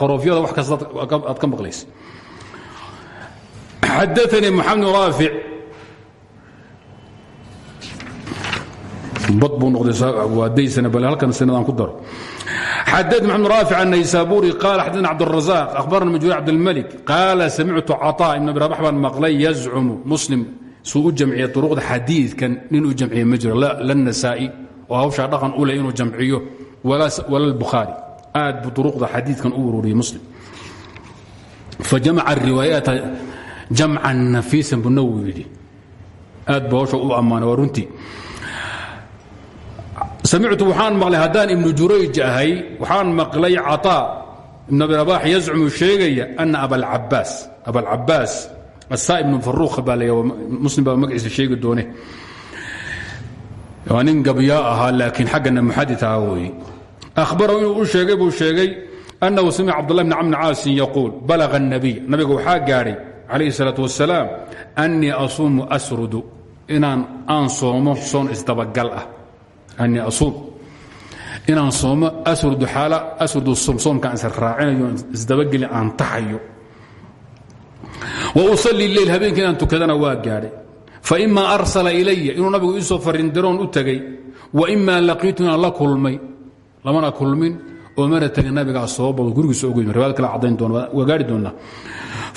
qaroofyada wax kasta aad ka maqlaysa xadaanii moxamed bn raafic bad buu noqday waa daysana bal halkan sanadaan ku daro xadad maxamed raafic الnaysaburi qaal xadana cabdالrazaq akhbarana majhuul cabdاlmalik qaala samictu caطaa ibn abi rabax baan maqlay yazcumu muslim suu u jamciya duruqda xadiidkan nin uu jamciye ma jiro la nasaa'i oo hawshaa dhaqan u leh inuu jamciyo. Wala lbukhaari aad buu duruqda xadiidkan u ururiyey muslim. Fajamaca riwaayaata jamcan nafiisan buu nawowi yidhi. Aad buu hawsha u ammaanay waa runtii. Samictu waxaan maqlay haddaan ibnu jurayj ahay waxaan maqlay caطaa ibn abi rabax yazcumu sheegaya ana abalcabaas abalcabaas asaa ibnu faruuq baa la muslim baa magaciisa sheegi doone waa nin gabyaa ahaa laakiin xaggana muxadid ahaa weeye ahbarahu inuu u sheegay buu sheegay annahu samic cabdullah bn camr caasin yaquul balaga الnabiy nabiga waxaa gaadhay calayhi الsalaaة wasalaam annii asuumu asrudu inaan aan soomo soon isdabagal ah ani asuum inaan soomo asrudu xaala asrudu soomsoomkaan is raacinayo isdabageli aan taxayo wa usalli leyl habeenkii inaan tukadana waa gaadhay faima arsala ilaya inuu nabigu iisoo farindiroon u tegay wa ima laqiitu la kulmay. Lamana kulmin oo mana tegin nabigaa soo bado gurigiisa ogu riwaayad kale cadayn doona waa gaari doonaa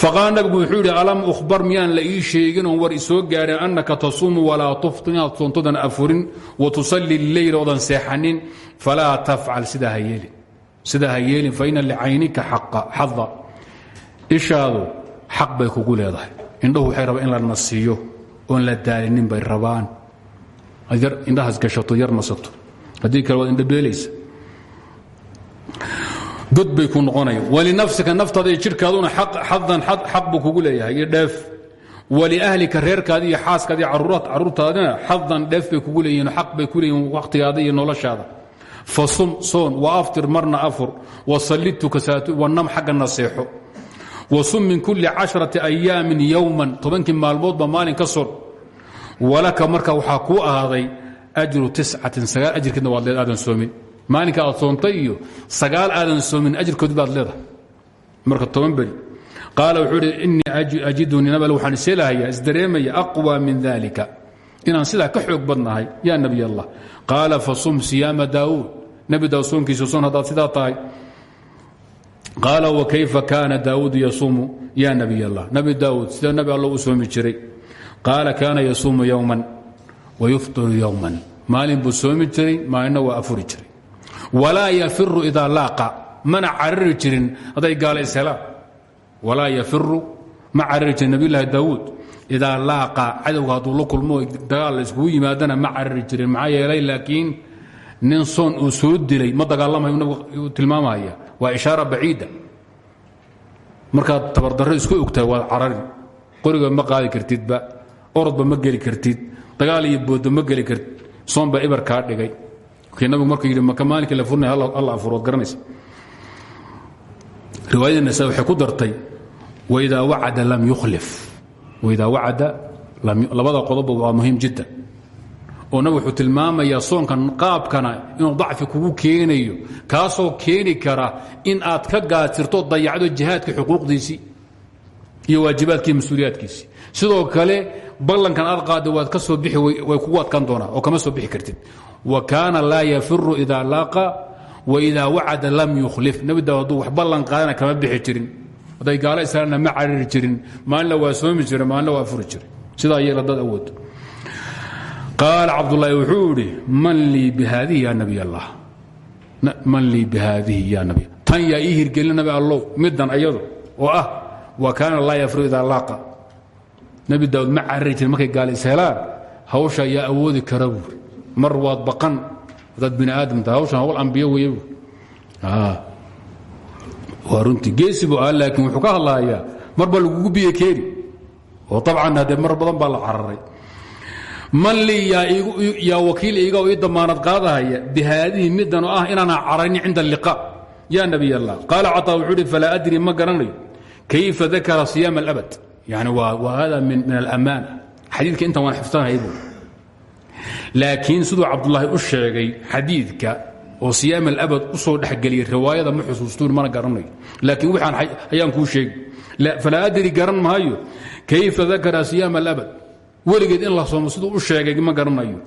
faqaala nabigu wuxuu yidhi alam ukhbar miyaan la ii sheegin oon war isoo gaadhin annaka tasuumu walaa tuftir inaad soontodan afurin wa tusalli leyla oodan seexanin falaa tafcal. Sidaa ha yeelin sidaa ha yeelin. Faina licaynika xada ishaadu xaq bay kugu leedahay. Waxay rabaan in la nasiiyo oon la daalinin bay rabaan. Indhahaas gashato yar nasato haddii kale waad indhabeelaysa god bay ku noqonaya walinafsika naftaada iyo jidhkaaduna xadan xaq buu kugu leeyahay. Iyo dheef. Waliahlika reerkaadi iyo xaaskaadi caruurtaadina xadan dheef bay kugu leeyihiin xaq bay ku leeyihiin wakhtigaada iyo noloshaada. Fasum soon waaftir marna afur. Wasalli tukasaatu wanam xagga naseexo wasum min kulli casharati ayaamin yowman tobankii maalmoodba maalin ka walaka marka waxaa kuu ahaaday ajru tiscatin sagaal ajirkeedna waad leed aadan soomin. Maalinka sagaal aadan soomin ajirkood baad leedahay. Marka toban beri. Qaala wuxuu idhi innii nabal waxaan iseelahayaa isdareemaya aqwa min dalika inaan sidaa ka xoog badnahay yaa nebiy allah. Qaala fasum siyaama daawuud. Nebi daawud soonkiisa soon haddaad sidaa tahay. Qaala wakayfa kaana daawuudu yasuumu? Ya nebiy allah. Nebi daawuud sida nebi allo u jiray qaala kaana yasuumu yowman wayuftiru yowman maalin buu soomi jiray maalinna waa afuri jiray. Walaa yafiru idaa laaqa. Mana carari jirin. Hadday gaala ishelaan walaa yafiru ma carari jirin. Nabiyulaahi daawuud idaa laaqa. Cadowga hadduu la kulmo dagaal la iskugu yimaadana ma carari jirin. Maxaa yeelay laakiin nin soon uu soo dilay ma dagaalamayo nabigu tilmaamaya. Waa ishaara tabardarro isku ogtahay waad carari. Qoriga ma qaadi kartidba orodba ma geli kartid dagaal iyo booddo ma geli kartid soon baa ibar kaa dhigay. Nabigu markuu yidhi maka la furnay alla afuro waad garanaysa. Riwaayada nasaa waxay ku dartay waidaa wacada lam yukhlif. Waidaa wacada labada qodobba waa muhiim jiddan. Oo nabig wuxuu tilmaamayaa soonkan qaabkana inuu dacfi kugu keenayo kaasoo keeni kara in aad ka gaasirto dayacdo jihaadka xuquuqdiisii iyo waajibaadkii mas'uuliyaadkiisii. Sidoo kale ballankan aad qaada waad ka soo bixi way kugu adkaan doonaa oo kama soo bixi kartid. Wa kaana laa yafiru idaa laaqa waidaa wacada lam yukhlif. Nebi daawud hadduu wax ballan qaadana kama bixi jirin. Hadday gaalo islaamna ma cariri jirin. Maalinna waa soomi jira maalinna waa furi jiray sidaa yeela dad awood. Qaala cabdulaahi wuxuu idhi man lii bihaadihi ya nabiy allah? Man lii bihaadihi ya nabiy tan yaa ii hirgelin nabi allow middan ayado oo ah wa kaana laa yafru idaa laaqa nebi daawud ma cariri jirin markay gaal is helaan hawsha yaa awoodi kara mar waad baqan. Hadaad bini aadamta hawshan hawl ambiyo weeye buuri waa runtii geesi buu ah laakiin wuxuu ka hadlahayaa mar baa lagugu biyo oo abcan haddee mar badan baa la cararay man lii yaa wakiil iiga oo damaanad qaadahaya bihaadihi middan oo ah inaana caraynin cinda alliqa ya nabiy allah qaala caطaa wuxuu uhi adri ma garanayo. Kayfa dakara siyaam alabad yani hada min alamaana xadiidka intan waan xifdanahay buu laakiin siduu cabdulaahi u sheegay xadiidka oo siyaam alabad u soo dhexgeliyay riwaayada ma xusuustuun mana garanayo laakiin waxaan ayaan kuu sheegi falaa adri garan maayo kayfa dakara siyaam alabad weligeed in la soomo siduu u sheegay ma garanayo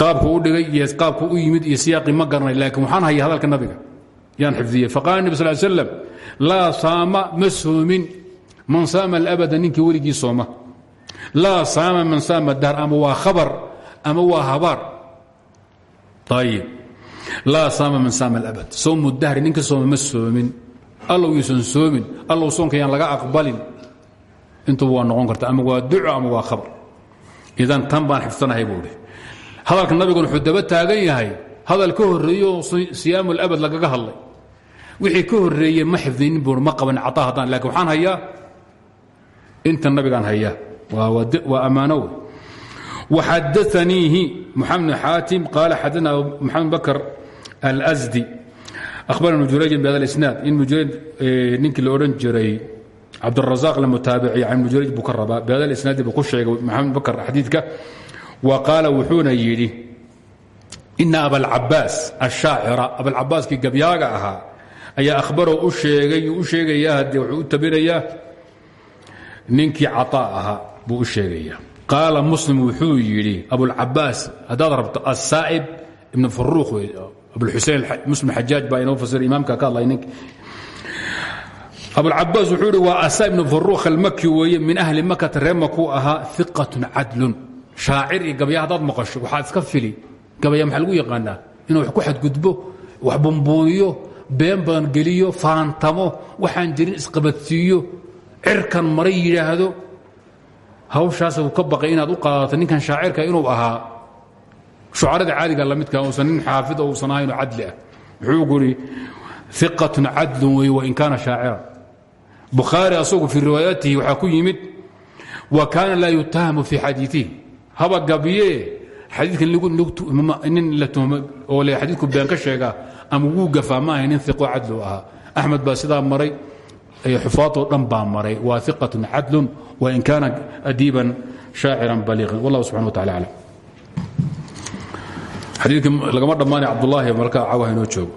qaabku u dhigay iyo qaabku u yimid iyo siyaaqii ma garanayo laakiin waxaan haya hadalka nabiga yaan xifdiyey faqaala nebi sal slam laa saama ma soomin man saama alabada ninkii weligii sooma. Laa saama man saama dahr ama waa khabar ama waa habaar. Ayib laa saama man saama alabad. Soomu dahri ninka sooma ma soomin. Allow yuusan soomin. Allow soonka yaan laga aqbalin. Intuba waa noqon karta ama waa duco ama waa khabar. Idan tan baan xifsanahay buuhi hadalka nabigun wuxuu daba taagan yahay. Hadal ka horreeyo siyaamu alabad lagaga hadlay. Wixii ka horreeye ma xifdinin buui ma qaban cataa haddaan laakiin waxaan hayaa inta nabigaan haya. Waa ammaano waxadaaniihi muxamed bn xaatim qaala xadana maxamed bakr alsdi ahbara mujurayjan bihada isnaad. In mujuraj eh, ninkii la odhan jiray cabdirazaaq la mutaabiciya can mujuraj buu ka rabaa. Bihada isnaadi buu ku sheegay maxamed bakr xadiidka. Wa qaala wuxuuna yidhi ina abalcabaas ashaacira abalcabaaskii gabyaaga ahaa ayaa ahbaro u sheegay u sheegayaa hadde wuxuu u ninkii caطaa ahaa buu u sheegaya. Qaala muslim wuxuu yidhi abulcabaas haddaad rabto asaa'ib ibn faruuq wey abulxusein muslim xajaaj baa inoo fasira imaamka ka hadlay nink abulcabaas wuxuu yidhi waa asa ibnu faruuq almaki weeye min ahli makata ree makuu ahaa iqatun cadlun shaacir iyo gabya haddaad maqasho waxaad iska fili. Gabaya maxaa lagu yaqaanaa? Inuu wax ku xadgudbo wax bumbuuniyo been badan geliyo faantamo waxaan jirin isqabadsiiyo cirkan maray yidhaahdo hawshaas uu ka baqay inaad u qaadato ninkan shaacirka inuu ahaa shucarada caadiga lamidka uusan nin xaafid oo uusan ahaynoo cadli ah. Wuxuu guri iqatun cadlun wey wain kaana shaacira. Bukhaari asagu fii riwaayatihi waxaa ku yimid wa kaana laa yutahamu fii xadiiihi haba gabiye xadiikan nin la tuhmo oo le xadiidku been ka sheega ama wuu gafaa ma ahay nin iqo cadlu ahaa. Axmed baa sidaa maray xufaatoo dhan baa maray waa iqatun cadlun wain kaana adiiban shaaciran baliiqan wallah subxana wa tacala aclam xadiidkii lagama dhammaanay cabdullaahi marka cawaha inoo joogo